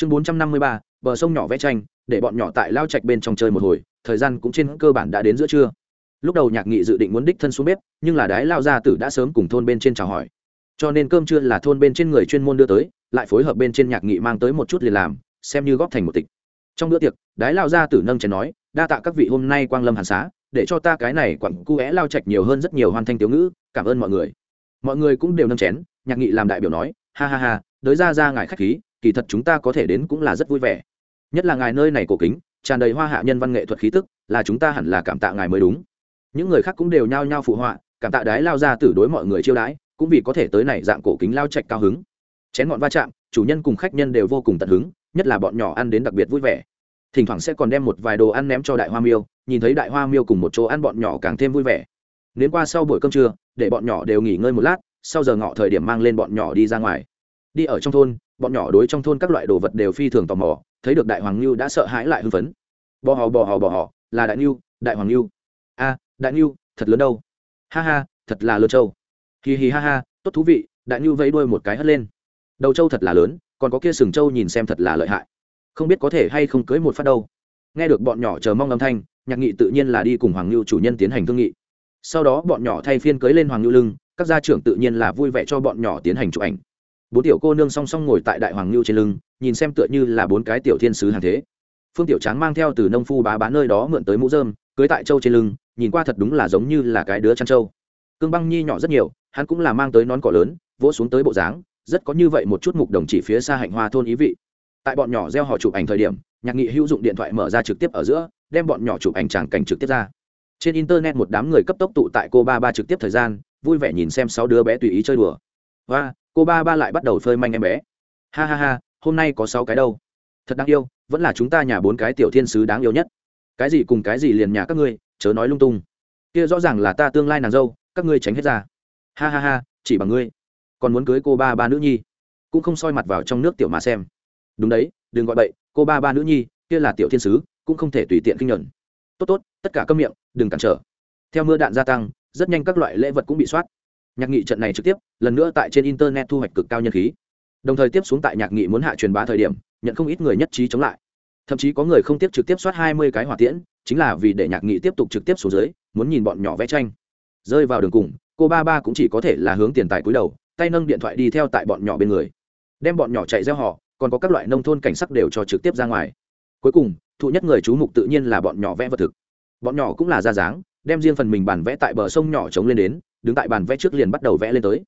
chương bốn trăm năm mươi ba, bờ sông nhỏ vẽ tranh, để bọn nhỏ tại lao trạch bên trong chơi một hồi, thời gian cũng trên cơ bản đã đến giữa trưa. Lúc đầu nhạc nghị dự định muốn đích thân xuống bếp, nhưng là đái lao gia tử đã sớm cùng thôn bên trên chào hỏi. Cho nên cơm trưa là thôn bên trên người chuyên môn đưa tới, lại phối hợp bên trên nhạc nghị mang tới một chút liền làm, xem như góp thành một tịch. Trong bữa tiệc, đái lao gia tử nâng chén nói, đa tạ các vị hôm nay quang lâm hàn xá, để cho ta cái này quặng cu é lao trạch nhiều hơn rất nhiều hoàn thanh tiểu ngữ, cảm ơn mọi người. Mọi người cũng đều nâng chén, nhạc nghị làm đại biểu nói, ha ha ha, đới ra ra ngài khách khí kỳ thật chúng ta có thể đến cũng là rất vui vẻ. Nhất là ngài nơi này cổ kính, tràn đầy hoa hạ nhân văn nghệ thuật khí tức, là chúng ta hẳn là cảm tạ ngài mới đúng. Những người khác cũng đều nhao nhao phụ họa, cảm tạ đái lao ra tử đối mọi người chiêu đãi, cũng vì có thể tới này dạng cổ kính lao trạch cao hứng. Chén ngọn va chạm, chủ nhân cùng khách nhân đều vô cùng tận hứng, nhất là bọn nhỏ ăn đến đặc biệt vui vẻ. Thỉnh thoảng sẽ còn đem một vài đồ ăn ném cho đại hoa miêu, nhìn thấy đại hoa miêu cùng một chỗ ăn bọn nhỏ càng thêm vui vẻ. Nếu qua sau buổi cơm trưa, để bọn nhỏ đều nghỉ ngơi một lát, sau giờ ngọ thời điểm mang lên bọn nhỏ đi ra ngoài đi ở trong thôn, bọn nhỏ đối trong thôn các loại đồ vật đều phi thường tò mò, thấy được đại hoàng lưu đã sợ hãi lại hưng phấn. Bò hò bò hò bò hò, là đại lưu đại hoàng lưu a, đại lưu thật lớn đâu. Ha ha, thật là lớn trâu hì hì ha ha, tốt thú vị, đại lưu vẫy đuôi một cái hất lên. Đầu trâu thật là lớn, còn có kia sừng trâu nhìn xem thật là lợi hại. Không biết có thể hay không cưới một phát đâu. Nghe được bọn nhỏ chờ mong âm thanh, nhạc nghị tự nhiên là đi cùng hoàng lưu chủ nhân tiến hành thương nghị. Sau đó bọn nhỏ thay phiên cưới lên hoàng lưu lưng, các gia trưởng tự nhiên là vui vẻ cho bọn nhỏ tiến hành chụp ảnh bốn tiểu cô nương song song ngồi tại đại hoàng lưu trên lưng, nhìn xem tựa như là bốn cái tiểu thiên sứ hàng thế. Phương tiểu tráng mang theo từ nông phu bá bán nơi đó mượn tới mũ dơm cưới tại châu trên lưng, nhìn qua thật đúng là giống như là cái đứa chăn trâu. Cương băng nhi nhỏ rất nhiều, hắn cũng là mang tới nón cỏ lớn, vỗ xuống tới bộ dáng, rất có như vậy một chút mục đồng chỉ phía xa hạnh hoa thôn ý vị. Tại bọn nhỏ gieo họ chụp ảnh thời điểm, nhạc nghị hữu dụng điện thoại mở ra trực tiếp ở giữa, đem bọn nhỏ chụp ảnh tràng cảnh trực tiếp ra. Trên internet một đám người cấp tốc tụ tại cô ba ba trực tiếp thời gian, vui vẻ nhìn xem sáu đứa bé tùy ý chơi đùa. Và cô ba ba lại bắt đầu phơi manh em bé. Ha ha ha, hôm nay có sáu cái đâu. Thật đáng yêu, vẫn là chúng ta nhà bốn cái tiểu thiên sứ đáng yêu nhất. Cái gì cùng cái gì liền nhà các ngươi, chớ nói lung tung. Kia rõ ràng là ta tương lai nàng dâu, các ngươi tránh hết ra. Ha ha ha, chỉ bằng ngươi. Còn muốn cưới cô ba ba nữ nhi, cũng không soi mặt vào trong nước tiểu mà xem. Đúng đấy, đừng gọi bậy, cô ba ba nữ nhi, kia là tiểu thiên sứ, cũng không thể tùy tiện kinh nhuận. Tốt tốt, tất cả các miệng, đừng cản trở. Theo mưa đạn gia tăng, rất nhanh các loại lễ vật cũng bị soát nhạc nghị trận này trực tiếp, lần nữa tại trên internet thu hoạch cực cao nhân khí. Đồng thời tiếp xuống tại nhạc nghị muốn hạ truyền bá thời điểm, nhận không ít người nhất trí chống lại. Thậm chí có người không tiếp trực tiếp soát hai mươi cái hỏa tiễn, chính là vì để nhạc nghị tiếp tục trực tiếp xuống dưới, muốn nhìn bọn nhỏ vẽ tranh. Rơi vào đường cùng, cô ba ba cũng chỉ có thể là hướng tiền tài cúi đầu, tay nâng điện thoại đi theo tại bọn nhỏ bên người. Đem bọn nhỏ chạy gieo họ, còn có các loại nông thôn cảnh sắc đều cho trực tiếp ra ngoài. Cuối cùng, thụ nhất người chú mục tự nhiên là bọn nhỏ vẽ vật thực. Bọn nhỏ cũng là ra dáng, đem riêng phần mình bản vẽ tại bờ sông nhỏ trống lên đến đứng tại bàn vẽ trước liền bắt đầu vẽ lên tới.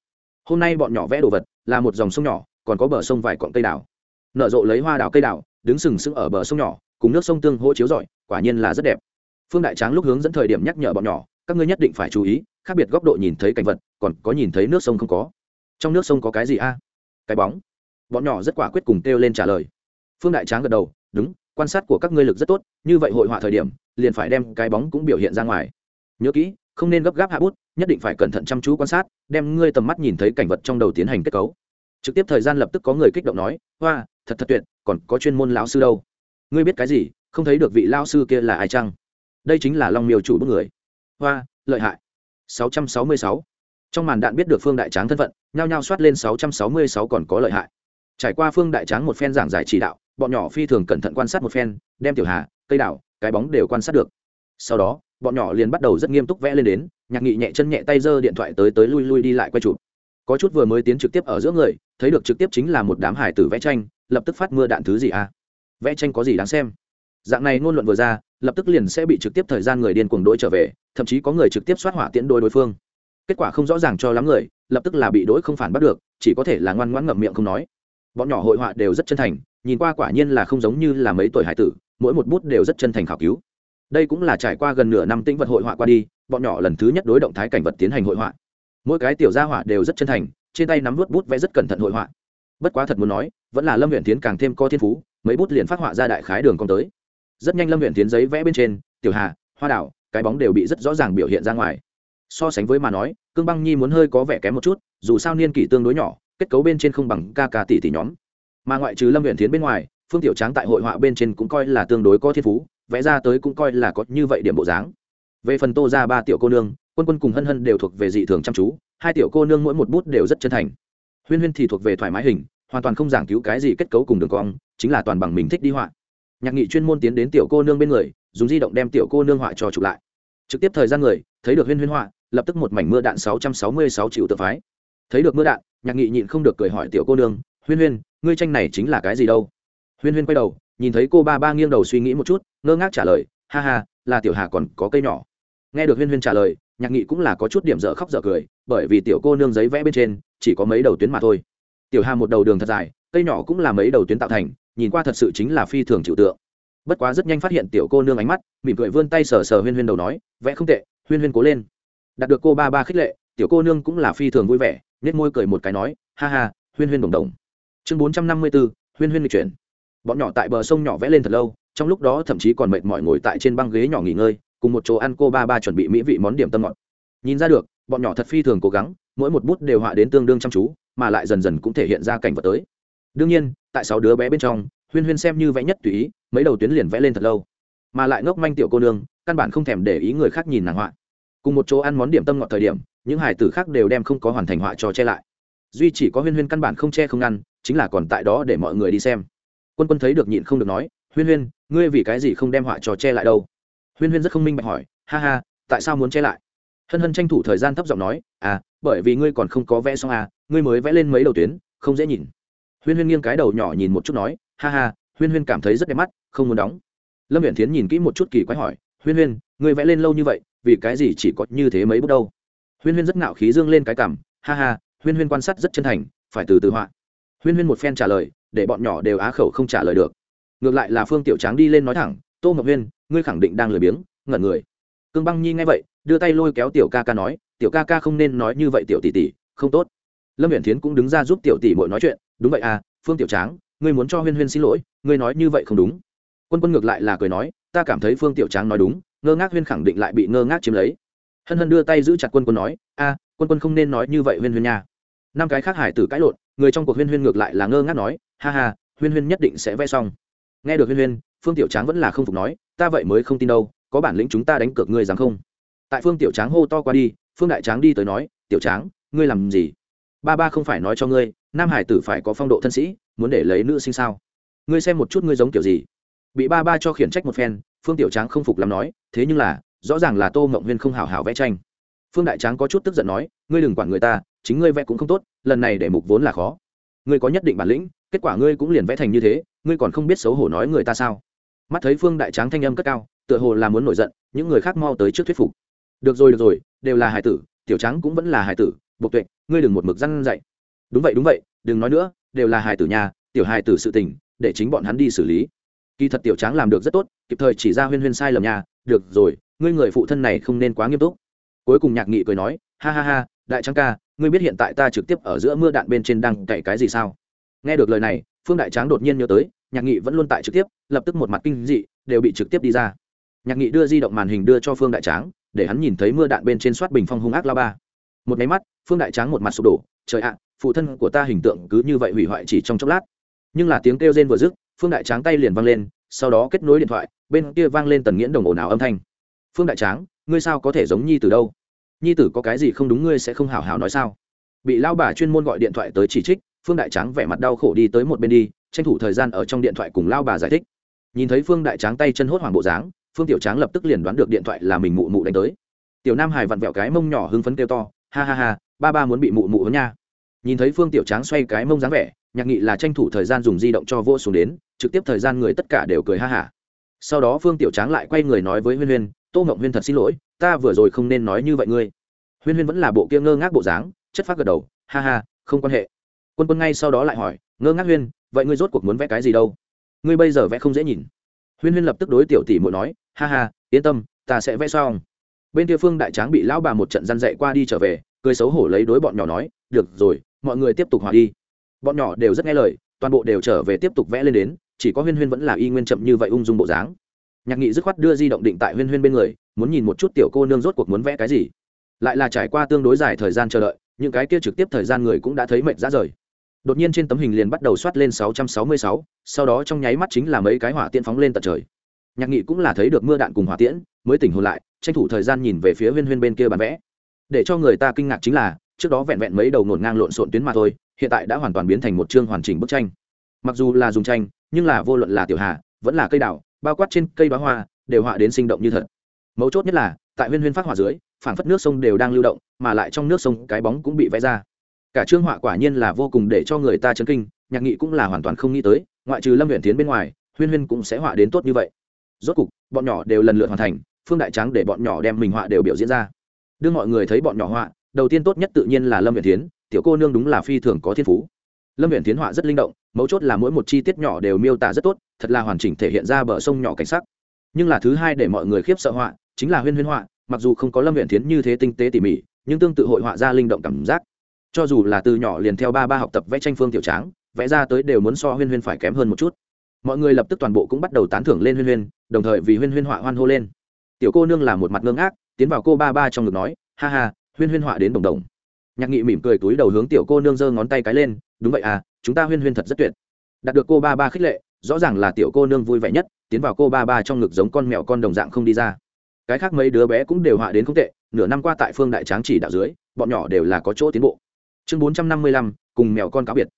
Hôm nay bọn nhỏ vẽ đồ vật là một dòng sông nhỏ, còn có bờ sông vài cọn cây đào. Nở rộ lấy hoa đào cây đào, đứng sừng sững ở bờ sông nhỏ, cùng nước sông tương hỗ chiếu rọi, quả nhiên là rất đẹp. Phương đại tráng lúc hướng dẫn thời điểm nhắc nhở bọn nhỏ, các ngươi nhất định phải chú ý, khác biệt góc độ nhìn thấy cảnh vật, còn có nhìn thấy nước sông không có. Trong nước sông có cái gì a? Cái bóng. Bọn nhỏ rất quả quyết cùng kêu lên trả lời. Phương đại tráng gật đầu, đúng, quan sát của các ngươi lực rất tốt, như vậy hội họa thời điểm, liền phải đem cái bóng cũng biểu hiện ra ngoài. Nhớ kỹ không nên gấp gáp hạ bút, nhất định phải cẩn thận chăm chú quan sát, đem ngươi tầm mắt nhìn thấy cảnh vật trong đầu tiến hành kết cấu. Trực tiếp thời gian lập tức có người kích động nói, hoa, thật thật tuyệt, còn có chuyên môn lão sư đâu. Ngươi biết cái gì, không thấy được vị lao sư kia là ai chăng? Đây chính là long miêu chủ bức người. Hoa, lợi hại. 666. trong màn đạn biết được phương đại tráng thân phận, nhao nhao soát lên 666 còn có lợi hại. Trải qua phương đại tráng một phen giảng giải chỉ đạo, bọn nhỏ phi thường cẩn thận quan sát một phen, đem tiểu hà, cây đảo cái bóng đều quan sát được. Sau đó bọn nhỏ liền bắt đầu rất nghiêm túc vẽ lên đến, nhạc nghị nhẹ chân nhẹ tay giơ điện thoại tới tới lui lui đi lại quay chụp. Có chút vừa mới tiến trực tiếp ở giữa người, thấy được trực tiếp chính là một đám hải tử vẽ tranh, lập tức phát mưa đạn thứ gì à? Vẽ tranh có gì đáng xem? Dạng này ngôn luận vừa ra, lập tức liền sẽ bị trực tiếp thời gian người điên cuồng đối trở về, thậm chí có người trực tiếp soát hỏa tiễn đôi đối phương. Kết quả không rõ ràng cho lắm người, lập tức là bị đối không phản bắt được, chỉ có thể là ngoan ngoãn ngậm miệng không nói. Bọn nhỏ hội họa đều rất chân thành, nhìn qua quả nhiên là không giống như là mấy tuổi hải tử, mỗi một bút đều rất chân thành khảo cứu đây cũng là trải qua gần nửa năm tĩnh vật hội họa qua đi, bọn nhỏ lần thứ nhất đối động thái cảnh vật tiến hành hội họa. Mỗi cái tiểu gia họa đều rất chân thành, trên tay nắm vút bút vẽ rất cẩn thận hội họa. Bất quá thật muốn nói, vẫn là lâm huyện tiến càng thêm có thiên phú, mấy bút liền phát họa ra đại khái đường con tới. Rất nhanh lâm huyện tiến giấy vẽ bên trên, tiểu hà, hoa đảo cái bóng đều bị rất rõ ràng biểu hiện ra ngoài. So sánh với mà nói, cương băng nhi muốn hơi có vẻ kém một chút, dù sao niên kỷ tương đối nhỏ, kết cấu bên trên không bằng ca ca tỷ tỷ nhóm. Mà ngoại trừ lâm huyện tiến bên ngoài, phương tiểu tráng tại hội họa bên trên cũng coi là tương đối có thiên phú vẽ ra tới cũng coi là có như vậy điểm bộ dáng. Về phần tô ra ba tiểu cô nương, quân quân cùng hân hân đều thuộc về dị thường chăm chú, hai tiểu cô nương mỗi một bút đều rất chân thành. Huyên huyên thì thuộc về thoải mái hình, hoàn toàn không giảng cứu cái gì kết cấu cùng đường cong, chính là toàn bằng mình thích đi họa. Nhạc nghị chuyên môn tiến đến tiểu cô nương bên người, dùng di động đem tiểu cô nương họa cho chụp lại. Trực tiếp thời gian người, thấy được huyên huyên họa, lập tức một mảnh mưa đạn sáu trăm sáu mươi sáu triệu tự phái. Thấy được mưa đạn, nhạc nghị nhịn không được cười hỏi tiểu cô nương, huyên huyên, ngươi tranh này chính là cái gì đâu? Huyên huyên quay đầu nhìn thấy cô ba ba nghiêng đầu suy nghĩ một chút, ngơ ngác trả lời, ha ha, là tiểu hà còn có cây nhỏ. Nghe được huyên huyên trả lời, nhạc nghị cũng là có chút điểm dở khóc dở cười, bởi vì tiểu cô nương giấy vẽ bên trên, chỉ có mấy đầu tuyến mà thôi. Tiểu hà một đầu đường thật dài, cây nhỏ cũng là mấy đầu tuyến tạo thành, nhìn qua thật sự chính là phi thường chịu tượng. Bất quá rất nhanh phát hiện tiểu cô nương ánh mắt, mỉm cười vươn tay sờ sờ huyên huyên đầu nói, vẽ không tệ, huyên huyên cố lên. Đạt được cô ba ba khích lệ, tiểu cô nương cũng là phi thường vui vẻ nhét môi cười một cái nói, ha ha, huyên huyên đồng đồng. Chương bốn trăm năm mươi bốn huyên huyên lịch chuyển bọn nhỏ tại bờ sông nhỏ vẽ lên thật lâu, trong lúc đó thậm chí còn mệt mỏi ngồi tại trên băng ghế nhỏ nghỉ ngơi, cùng một chỗ ăn cô ba ba chuẩn bị mỹ vị món điểm tâm ngọt. Nhìn ra được, bọn nhỏ thật phi thường cố gắng, mỗi một bút đều họa đến tương đương chăm chú, mà lại dần dần cũng thể hiện ra cảnh vật tới. Đương nhiên, tại sáu đứa bé bên trong, huyên huyên xem như vẽ nhất tùy ý, mấy đầu tuyến liền vẽ lên thật lâu. Mà lại ngốc manh tiểu cô nương, căn bản không thèm để ý người khác nhìn nàng họa. Cùng một chỗ ăn món điểm tâm ngọt thời điểm, những hải tử khác đều đem không có hoàn thành họa cho che lại. Duy chỉ có huyên huyên căn bản không che không ngăn, chính là còn tại đó để mọi người đi xem quân quân thấy được nhịn không được nói, huyên huyên, ngươi vì cái gì không đem họa trò che lại đâu? Huyên huyên rất không minh bạch hỏi, ha ha, tại sao muốn che lại? Hân hân tranh thủ thời gian thấp giọng nói à bởi vì ngươi còn không có vẽ xong à ngươi mới vẽ lên mấy đầu tuyến, không dễ nhìn. Huyên huyên nghiêng cái đầu nhỏ nhìn một chút nói, ha ha, huyên huyên cảm thấy rất đẹp mắt, không muốn đóng. Lâm viện thiến nhìn kỹ một chút kỳ quái hỏi, huyên huyên, ngươi vẽ lên lâu như vậy, vì cái gì chỉ có như thế mấy bước đâu? Huyên huyên rất ngạo khí dương lên cái cảm ha ha, huyên huyên quan sát rất chân thành, phải từ từ họa. Huyên huyên một phen trả lời để bọn nhỏ đều á khẩu không trả lời được. Ngược lại là phương tiểu tráng đi lên nói thẳng, tô ngọc huyên, ngươi khẳng định đang lười biếng, ngẩn người. Cương băng nhi nghe vậy, đưa tay lôi kéo tiểu ca ca nói, tiểu ca ca không nên nói như vậy tiểu tỷ tỷ, không tốt. Lâm viện thiến cũng đứng ra giúp tiểu tỷ mội nói chuyện, đúng vậy à phương tiểu tráng, ngươi muốn cho huyên huyên xin lỗi, ngươi nói như vậy không đúng. Quân quân ngược lại là cười nói, ta cảm thấy phương tiểu tráng nói đúng, ngơ ngác huyên khẳng định lại bị ngơ ngác chiếm lấy. Hân hân đưa tay giữ chặt quân quân nói, a, quân quân không nên nói như vậy huyên huyên nha. Năm cái khác hải tử cãi lộn, người trong cuộc huyên huyên ngược lại là ngơ ngác nói ha ha, huyên huyên nhất định sẽ vẽ xong. Nghe được huyên huyên, phương tiểu tráng vẫn là không phục nói, ta vậy mới không tin đâu, có bản lĩnh chúng ta đánh cược ngươi dám không? Tại phương tiểu tráng hô to qua đi, phương đại tráng đi tới nói, tiểu tráng, ngươi làm gì? Ba ba không phải nói cho ngươi, nam hải tử phải có phong độ thân sĩ, muốn để lấy nữ sinh sao? Ngươi xem một chút ngươi giống kiểu gì? Bị ba ba cho khiển trách một phen, phương tiểu tráng không phục lắm nói, thế nhưng là, rõ ràng là tô mộng huyên không hào hào vẽ tranh. Phương đại tráng có chút tức giận nói, ngươi đừng quản người ta, chính ngươi vẽ cũng không tốt, lần này để mục vốn là khó ngươi có nhất định bản lĩnh, kết quả ngươi cũng liền vẽ thành như thế, ngươi còn không biết xấu hổ nói người ta sao? Mắt thấy phương đại tráng thanh âm cất cao, tựa hồ là muốn nổi giận, những người khác mau tới trước thuyết phục. Được rồi được rồi, đều là hải tử, tiểu trắng cũng vẫn là hải tử, bộc tuệ, ngươi đừng một mực răn dạy. Đúng vậy đúng vậy, đừng nói nữa, đều là hải tử nhà, tiểu hải tử sự tình, để chính bọn hắn đi xử lý. Kỳ thật tiểu tráng làm được rất tốt, kịp thời chỉ ra huyên huyên sai lầm nhà, được rồi, ngươi người phụ thân này không nên quá nghiêm túc. Cuối cùng nhạc nghị cười nói, ha ha ha, đại tráng ca ngươi biết hiện tại ta trực tiếp ở giữa mưa đạn bên trên đang cậy cái gì sao? Nghe được lời này, phương đại tráng đột nhiên nhớ tới, nhạc nghị vẫn luôn tại trực tiếp, lập tức một mặt kinh dị, đều bị trực tiếp đi ra. Nhạc nghị đưa di động màn hình đưa cho phương đại tráng, để hắn nhìn thấy mưa đạn bên trên soát bình phong hung ác la ba. Một máy mắt, phương đại tráng một mặt sụp đổ, trời ạ, phụ thân của ta hình tượng cứ như vậy hủy hoại chỉ trong chốc lát. Nhưng là tiếng kêu rên vừa dứt, phương đại tráng tay liền văng lên, sau đó kết nối điện thoại, bên kia vang lên tần nghiễn đồng ồn ào âm thanh. Phương đại tráng, ngươi sao có thể giống nhi từ đâu? Nhi tử có cái gì không đúng ngươi sẽ không hào hào nói sao? Bị lao bà chuyên môn gọi điện thoại tới chỉ trích, phương đại tráng vẻ mặt đau khổ đi tới một bên đi, tranh thủ thời gian ở trong điện thoại cùng lao bà giải thích. Nhìn thấy phương đại tráng tay chân hốt hoảng bộ dáng, phương tiểu tráng lập tức liền đoán được điện thoại là mình mụ mụ đánh tới. Tiểu nam hải vặn vẹo cái mông nhỏ hưng phấn kêu to, ha ha ha, ba ba muốn bị mụ mụ hơn nha. Nhìn thấy phương tiểu tráng xoay cái mông dáng vẻ, nhạc nghị là tranh thủ thời gian dùng di động cho vô xuống đến, trực tiếp thời gian người tất cả đều cười ha hả. Sau đó phương tiểu tráng lại quay người nói với huyên huyên, tô ngộng huyên thật xin lỗi ta vừa rồi không nên nói như vậy ngươi. Huyên huyên vẫn là bộ kia ngơ ngác bộ dáng, chất phát gật đầu, ha ha, không quan hệ. Quân quân ngay sau đó lại hỏi, ngơ ngác huyên, vậy ngươi rốt cuộc muốn vẽ cái gì đâu? Ngươi bây giờ vẽ không dễ nhìn. Huyên huyên lập tức đối tiểu tỷ muội nói, ha ha, yên tâm, ta sẽ vẽ xong. Bên kia phương đại tráng bị lão bà một trận răn dậy qua đi trở về, cười xấu hổ lấy đối bọn nhỏ nói, được rồi, mọi người tiếp tục hòa đi. Bọn nhỏ đều rất nghe lời, toàn bộ đều trở về tiếp tục vẽ lên đến, chỉ có huyên huyên vẫn là y nguyên chậm như vậy ung dung bộ dáng nhạc nghị dứt khoát đưa di động định tại huyên huyên bên người muốn nhìn một chút tiểu cô nương rốt cuộc muốn vẽ cái gì. Lại là trải qua tương đối dài thời gian chờ đợi những cái kia trực tiếp thời gian người cũng đã thấy mệt ra rời. Đột nhiên trên tấm hình liền bắt đầu soát lên 666, sau đó trong nháy mắt chính là mấy cái hỏa tiễn phóng lên tận trời. Nhạc nghị cũng là thấy được mưa đạn cùng hỏa tiễn mới tỉnh hồn lại tranh thủ thời gian nhìn về phía huyên huyên bên kia bán vẽ. Để cho người ta kinh ngạc chính là trước đó vẹn vẹn mấy đầu ngổn ngang lộn xộn tuyến mà thôi hiện tại đã hoàn toàn biến thành một chương hoàn chỉnh bức tranh. Mặc dù là dùng tranh nhưng là vô luận là tiểu hà vẫn là cây đảo bao quát trên cây bá hoa, đều họa đến sinh động như thật. Mấu chốt nhất là, tại huyên huyên phát hỏa dưới, phảng phất nước sông đều đang lưu động, mà lại trong nước sông cái bóng cũng bị vẽ ra. Cả chương họa quả nhiên là vô cùng để cho người ta chấn kinh, nhạc nghị cũng là hoàn toàn không nghĩ tới, ngoại trừ lâm huyện tiến bên ngoài, huyên huyên cũng sẽ họa đến tốt như vậy. Rốt cục, bọn nhỏ đều lần lượt hoàn thành, phương đại trắng để bọn nhỏ đem mình họa đều biểu diễn ra. Đưa mọi người thấy bọn nhỏ họa, đầu tiên tốt nhất tự nhiên là lâm huyện tiến tiểu cô nương đúng là phi thường có thiên phú lâm viện tiến họa rất linh động, mấu chốt là mỗi một chi tiết nhỏ đều miêu tả rất tốt, thật là hoàn chỉnh thể hiện ra bờ sông nhỏ cảnh sắc. Nhưng là thứ hai để mọi người khiếp sợ họa, chính là huyên huyên họa, mặc dù không có lâm viện tiến như thế tinh tế tỉ mỉ, nhưng tương tự hội họa ra linh động cảm giác. Cho dù là từ nhỏ liền theo ba ba học tập vẽ tranh phương tiểu tráng, vẽ ra tới đều muốn so huyên huyên phải kém hơn một chút. Mọi người lập tức toàn bộ cũng bắt đầu tán thưởng lên huyên huyên, đồng thời vì huyên huyên họa hoan hô lên. Tiểu cô nương là một mặt ngưng ác tiến vào cô ba ba trong ngực nói, ha ha, huyên huyên họa đến đồng đồng. Nhạc nghị mỉm cười túi đầu hướng tiểu cô nương giơ ngón tay cái lên đúng vậy à chúng ta huyên huyên thật rất tuyệt. Đạt được cô ba ba khích lệ, rõ ràng là tiểu cô nương vui vẻ nhất, tiến vào cô ba ba trong ngực giống con mèo con đồng dạng không đi ra. Cái khác mấy đứa bé cũng đều họa đến không tệ, nửa năm qua tại phương đại tráng chỉ đạo dưới, bọn nhỏ đều là có chỗ tiến bộ. Chương bốn trăm năm mươi lăm, cùng mèo con cáo biệt.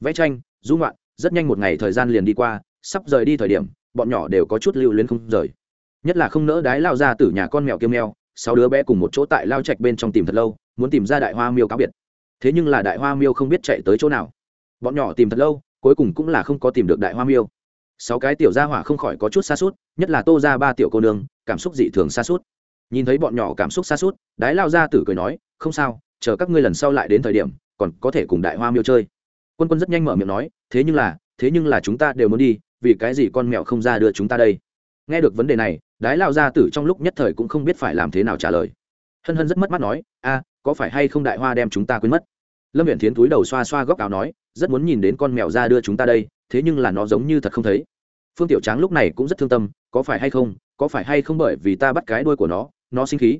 Vẽ tranh, du ngoạn, rất nhanh một ngày thời gian liền đi qua, sắp rời đi thời điểm, bọn nhỏ đều có chút lưu luyến không rời. Nhất là không nỡ đái lao ra từ nhà con mèo kiêm mèo, sáu đứa bé cùng một chỗ tại lao trạch bên trong tìm thật lâu, muốn tìm ra đại hoa miêu cáo biệt thế nhưng là đại hoa miêu không biết chạy tới chỗ nào. Bọn nhỏ tìm thật lâu, cuối cùng cũng là không có tìm được đại hoa miêu. Sáu cái tiểu gia hỏa không khỏi có chút xa suốt nhất là tô ra ba tiểu cô nương, cảm xúc dị thường xa suốt nhìn thấy bọn nhỏ cảm xúc xa suốt đái lao ra tử cười nói, không sao, chờ các ngươi lần sau lại đến thời điểm, còn có thể cùng đại hoa miêu chơi. Quân quân rất nhanh mở miệng nói, thế nhưng là, thế nhưng là chúng ta đều muốn đi, vì cái gì con mèo không ra đưa chúng ta đây? Nghe được vấn đề này, đái lao gia tử trong lúc nhất thời cũng không biết phải làm thế nào trả lời. Hân hân rất mất mắt nói có phải hay không đại hoa đem chúng ta quên mất? Lâm viện thiến túi đầu xoa xoa góc áo nói, rất muốn nhìn đến con mèo ra đưa chúng ta đây, thế nhưng là nó giống như thật không thấy. Phương tiểu tráng lúc này cũng rất thương tâm, có phải hay không, có phải hay không bởi vì ta bắt cái đuôi của nó nó sinh khí?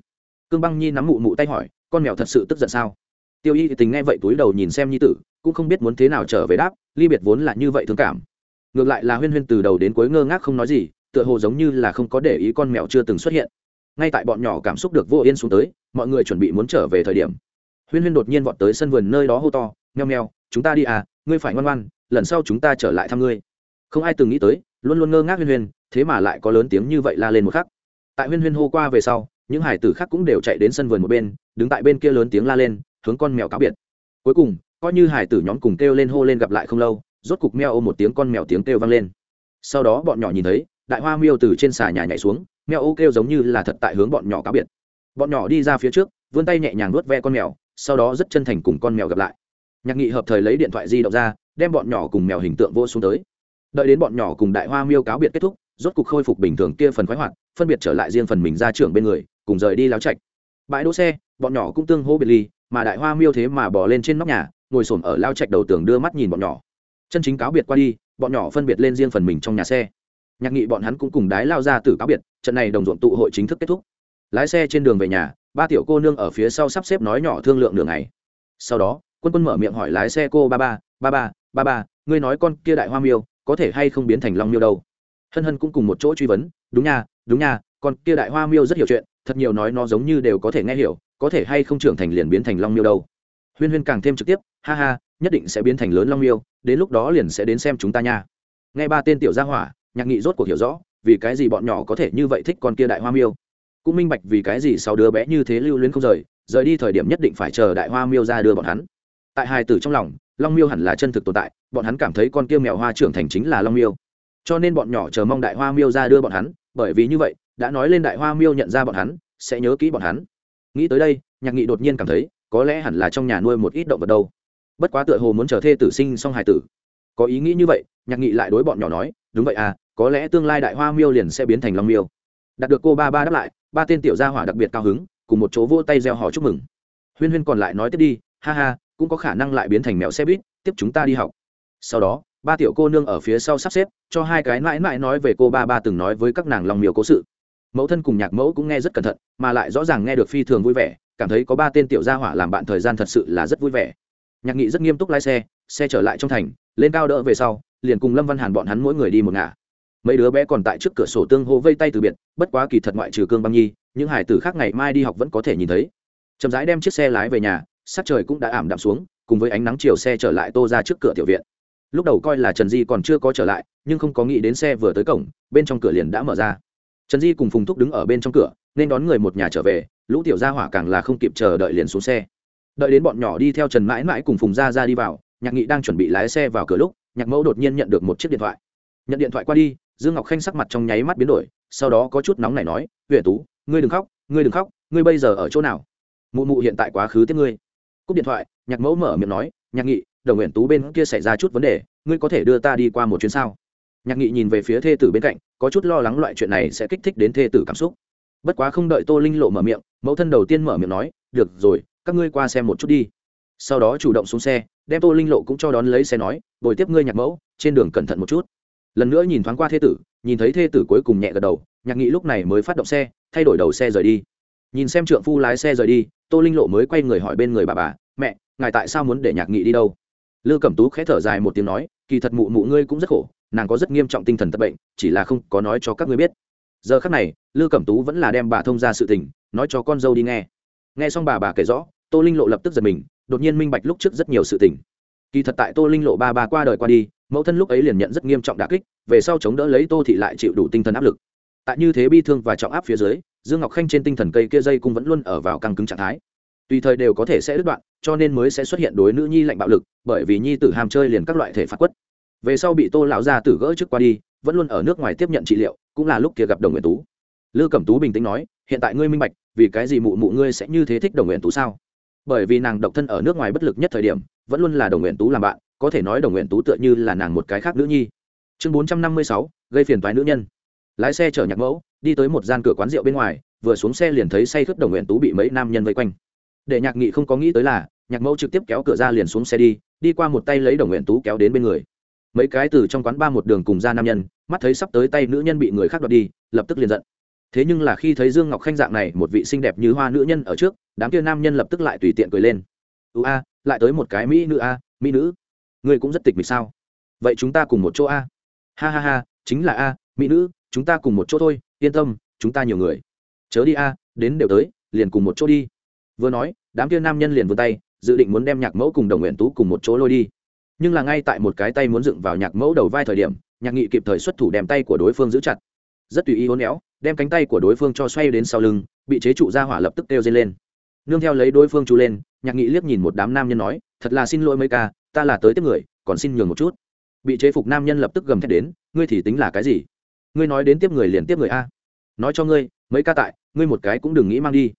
Cương băng nhi nắm mụ mụ tay hỏi, con mèo thật sự tức giận sao? Tiêu y tình nghe vậy túi đầu nhìn xem nhi tử, cũng không biết muốn thế nào trở về đáp, ly biệt vốn là như vậy thương cảm. Ngược lại là huyên huyên từ đầu đến cuối ngơ ngác không nói gì, tựa hồ giống như là không có để ý con mèo chưa từng xuất hiện ngay tại bọn nhỏ cảm xúc được vô yên xuống tới, mọi người chuẩn bị muốn trở về thời điểm. Huyên huyên đột nhiên vọt tới sân vườn nơi đó hô to nheo nheo chúng ta đi à ngươi phải ngoan ngoan, lần sau chúng ta trở lại thăm ngươi. Không ai từng nghĩ tới, luôn luôn ngơ ngác huyên huyên, thế mà lại có lớn tiếng như vậy la lên một khắc. Tại huyên huyên hô qua về sau, những hải tử khác cũng đều chạy đến sân vườn một bên, đứng tại bên kia lớn tiếng la lên, hướng con mèo cáo biệt. Cuối cùng, coi như hải tử nhóm cùng kêu lên hô lên gặp lại không lâu, rốt cục meo ôm một tiếng con mèo tiếng kêu vang lên. Sau đó bọn nhỏ nhìn thấy đại hoa miêu từ trên xà nhà nhảy xuống, mèo ô kêu giống như là thật tại hướng bọn nhỏ cáo biệt. Bọn nhỏ đi ra phía trước, vươn tay nhẹ nhàng nuốt ve con mèo, sau đó rất chân thành cùng con mèo gặp lại. Nhạc nghị hợp thời lấy điện thoại di động ra, đem bọn nhỏ cùng mèo hình tượng vô xuống tới. Đợi đến bọn nhỏ cùng đại hoa miêu cáo biệt kết thúc, rốt cục khôi phục bình thường kia phần khoái hoạt, phân biệt trở lại riêng phần mình ra trưởng bên người, cùng rời đi láo chạch bãi đỗ xe, bọn nhỏ cũng tương hô biệt ly, mà đại hoa miêu thế mà bỏ lên trên nóc nhà, ngồi xổm ở lao chạch đầu tường đưa mắt nhìn bọn nhỏ. Chân chính cáo biệt qua đi, bọn nhỏ phân biệt lên riêng phần mình trong nhà xe nhạc nghị bọn hắn cũng cùng đái lao ra từ cáo biệt, trận này đồng ruộng tụ hội chính thức kết thúc. Lái xe trên đường về nhà, ba tiểu cô nương ở phía sau sắp xếp nói nhỏ thương lượng đường này sau đó, quân quân mở miệng hỏi lái xe cô ba ba ba ba ba ba, ngươi nói con kia đại hoa miêu, có thể hay không biến thành long miêu đâu? Hân hân cũng cùng một chỗ truy vấn, đúng nha đúng nha, con kia đại hoa miêu rất hiểu chuyện, thật nhiều nói nó giống như đều có thể nghe hiểu, có thể hay không trưởng thành liền biến thành long miêu đâu? Huyên huyên càng thêm trực tiếp, ha ha, nhất định sẽ biến thành lớn long miêu, đến lúc đó liền sẽ đến xem chúng ta nha. Nghe ba tên tiểu gia hỏa nhạc nghị rốt cuộc hiểu rõ, vì cái gì bọn nhỏ có thể như vậy thích con kia đại hoa miêu. Cũng minh bạch vì cái gì sau đứa bé như thế lưu luyến không rời rời đi thời điểm nhất định phải chờ đại hoa miêu ra đưa bọn hắn. Tại hai tử trong lòng, long miêu hẳn là chân thực tồn tại, bọn hắn cảm thấy con kia mèo hoa trưởng thành chính là long miêu. Cho nên bọn nhỏ chờ mong đại hoa miêu ra đưa bọn hắn, bởi vì như vậy, đã nói lên đại hoa miêu nhận ra bọn hắn, sẽ nhớ kỹ bọn hắn. Nghĩ tới đây, nhạc nghị đột nhiên cảm thấy, có lẽ hẳn là trong nhà nuôi một ít động vật đâu. Bất quá tựa hồ muốn chờ thê tử sinh xong hài tử. Có ý nghĩ như vậy, nhạc nghị lại đối bọn nhỏ nói đúng vậy à có lẽ tương lai đại hoa miêu liền sẽ biến thành long miêu. Đạt được cô ba ba đáp lại, ba tên tiểu gia hỏa đặc biệt cao hứng, cùng một chỗ vỗ tay reo hò chúc mừng. Huyên huyên còn lại nói tiếp đi, ha ha, cũng có khả năng lại biến thành mèo xe buýt, tiếp chúng ta đi học. Sau đó, ba tiểu cô nương ở phía sau sắp xếp, cho hai cái mãi mãi nói về cô ba ba từng nói với các nàng lòng miêu cố sự. Mẫu thân cùng nhạc mẫu cũng nghe rất cẩn thận, mà lại rõ ràng nghe được phi thường vui vẻ, cảm thấy có ba tên tiểu gia hỏa làm bạn thời gian thật sự là rất vui vẻ. Nhạc nghị rất nghiêm túc lái xe xe trở lại trong thành, lên cao đỡ về sau liền cùng lâm văn hàn bọn hắn mỗi người đi một ngả. Mấy đứa bé còn tại trước cửa sổ tương hô vây tay từ biệt, bất quá kỳ thật ngoại trừ cương băng nhi, những hải tử khác ngày mai đi học vẫn có thể nhìn thấy. Chậm rãi đem chiếc xe lái về nhà, sắc trời cũng đã ảm đạm xuống, cùng với ánh nắng chiều xe trở lại tô ra trước cửa tiểu viện. Lúc đầu coi là trần di còn chưa có trở lại, nhưng không có nghĩ đến xe vừa tới cổng, bên trong cửa liền đã mở ra. Trần di cùng phùng thúc đứng ở bên trong cửa, nên đón người một nhà trở về, lũ tiểu gia hỏa càng là không kịp chờ đợi liền xuống xe. Đợi đến bọn nhỏ đi theo trần mãi mãi cùng phùng gia ra đi vào, nhạc nghị đang chuẩn bị lái xe vào cửa lúc nhạc mẫu đột nhiên nhận được một chiếc điện thoại. Nhận điện thoại qua đi, dương ngọc khanh sắc mặt trong nháy mắt biến đổi, sau đó có chút nóng này nói huyện tú, ngươi đừng khóc, ngươi đừng khóc, ngươi bây giờ ở chỗ nào? Mụ mụ hiện tại quá khứ tiếp ngươi. Cúp điện thoại, nhạc mẫu mở miệng nói, nhạc nghị, đồng nguyện tú bên kia xảy ra chút vấn đề, ngươi có thể đưa ta đi qua một chuyến sao? Nhạc nghị nhìn về phía thê tử bên cạnh, có chút lo lắng loại chuyện này sẽ kích thích đến thê tử cảm xúc. Bất quá không đợi tô linh lộ mở miệng, mẫu thân đầu tiên mở miệng nói, được rồi, các ngươi qua xem một chút đi. Sau đó chủ động xuống xe đem tô linh lộ cũng cho đón lấy xe nói, bồi tiếp ngươi nhạc mẫu, trên đường cẩn thận một chút. Lần nữa nhìn thoáng qua thê tử, nhìn thấy thê tử cuối cùng nhẹ gật đầu, nhạc nghị lúc này mới phát động xe, thay đổi đầu xe rời đi. Nhìn xem trượng phu lái xe rời đi, tô linh lộ mới quay người hỏi bên người bà bà, mẹ, ngài tại sao muốn để nhạc nghị đi đâu? Lư cẩm tú khẽ thở dài một tiếng nói, kỳ thật mụ mụ ngươi cũng rất khổ, nàng có rất nghiêm trọng tinh thần tật bệnh, chỉ là không có nói cho các ngươi biết. Giờ khắc này, lư cẩm tú vẫn là đem bà thông ra sự tình, nói cho con dâu đi nghe. Nghe xong bà bà kể rõ, tô linh lộ lập tức giật mình đột nhiên minh bạch lúc trước rất nhiều sự tình. Kỳ thật tại tô linh lộ ba ba qua đời qua đi, mẫu thân lúc ấy liền nhận rất nghiêm trọng đà kích, về sau chống đỡ lấy tô thị lại chịu đủ tinh thần áp lực. Tại như thế bi thương và trọng áp phía dưới, dương ngọc khanh trên tinh thần cây kia dây cũng vẫn luôn ở vào căng cứng trạng thái. Tùy thời đều có thể sẽ đứt đoạn, cho nên mới sẽ xuất hiện đối nữ nhi lạnh bạo lực, bởi vì nhi tử ham chơi liền các loại thể phạt quất. Về sau bị tô lão gia tử gỡ trước qua đi, vẫn luôn ở nước ngoài tiếp nhận trị liệu, cũng là lúc kia gặp đồng nguyện tú. Lư cẩm tú bình tĩnh nói, hiện tại ngươi minh bạch, vì cái gì mụ mụ ngươi sẽ như thế thích đồng nguyện tú sao? Bởi vì nàng độc thân ở nước ngoài bất lực nhất thời điểm, vẫn luôn là đồng nguyện tú làm bạn, có thể nói đồng nguyện tú tựa như là nàng một cái khác nữ nhi. Chương bốn trăm năm mươi sáu, gây phiền toái nữ nhân. Lái xe chở nhạc mẫu, đi tới một gian cửa quán rượu bên ngoài, vừa xuống xe liền thấy say khướt đồng nguyện tú bị mấy nam nhân vây quanh. Để nhạc nghị không có nghĩ tới là, nhạc mẫu trực tiếp kéo cửa ra liền xuống xe đi đi qua một tay lấy đồng nguyện tú kéo đến bên người. Mấy cái từ trong quán ba một đường cùng ra nam nhân, mắt thấy sắp tới tay nữ nhân bị người khác đoạt đi, lập tức liền giận thế nhưng là khi thấy dương ngọc khanh dạng này, một vị xinh đẹp như hoa nữ nhân ở trước, đám kia nam nhân lập tức lại tùy tiện cười lên. Ưu a, lại tới một cái mỹ nữ a, mỹ nữ. Ngươi cũng rất tịch mịch sao? Vậy chúng ta cùng một chỗ a. Ha ha ha, chính là a, mỹ nữ, chúng ta cùng một chỗ thôi, yên tâm, chúng ta nhiều người. Chớ đi a, đến đều tới, liền cùng một chỗ đi. Vừa nói, đám kia nam nhân liền vươn tay, dự định muốn đem nhạc mẫu cùng đồng nguyện tú cùng một chỗ lôi đi. Nhưng là ngay tại một cái tay muốn dựng vào nhạc mẫu đầu vai thời điểm, nhạc nghị kịp thời xuất thủ đem tay của đối phương giữ chặt rất tùy ý hôn éo đem cánh tay của đối phương cho xoay đến sau lưng, bị chế trụ ra hỏa lập tức kêu dây lên. Nương theo lấy đối phương chú lên, nhạc nghị liếc nhìn một đám nam nhân nói, thật là xin lỗi mấy ca, ta là tới tiếp người, còn xin nhường một chút. Bị chế phục nam nhân lập tức gầm thét đến, ngươi thì tính là cái gì? Ngươi nói đến tiếp người liền tiếp người a. Nói cho ngươi, mấy ca tại, ngươi một cái cũng đừng nghĩ mang đi.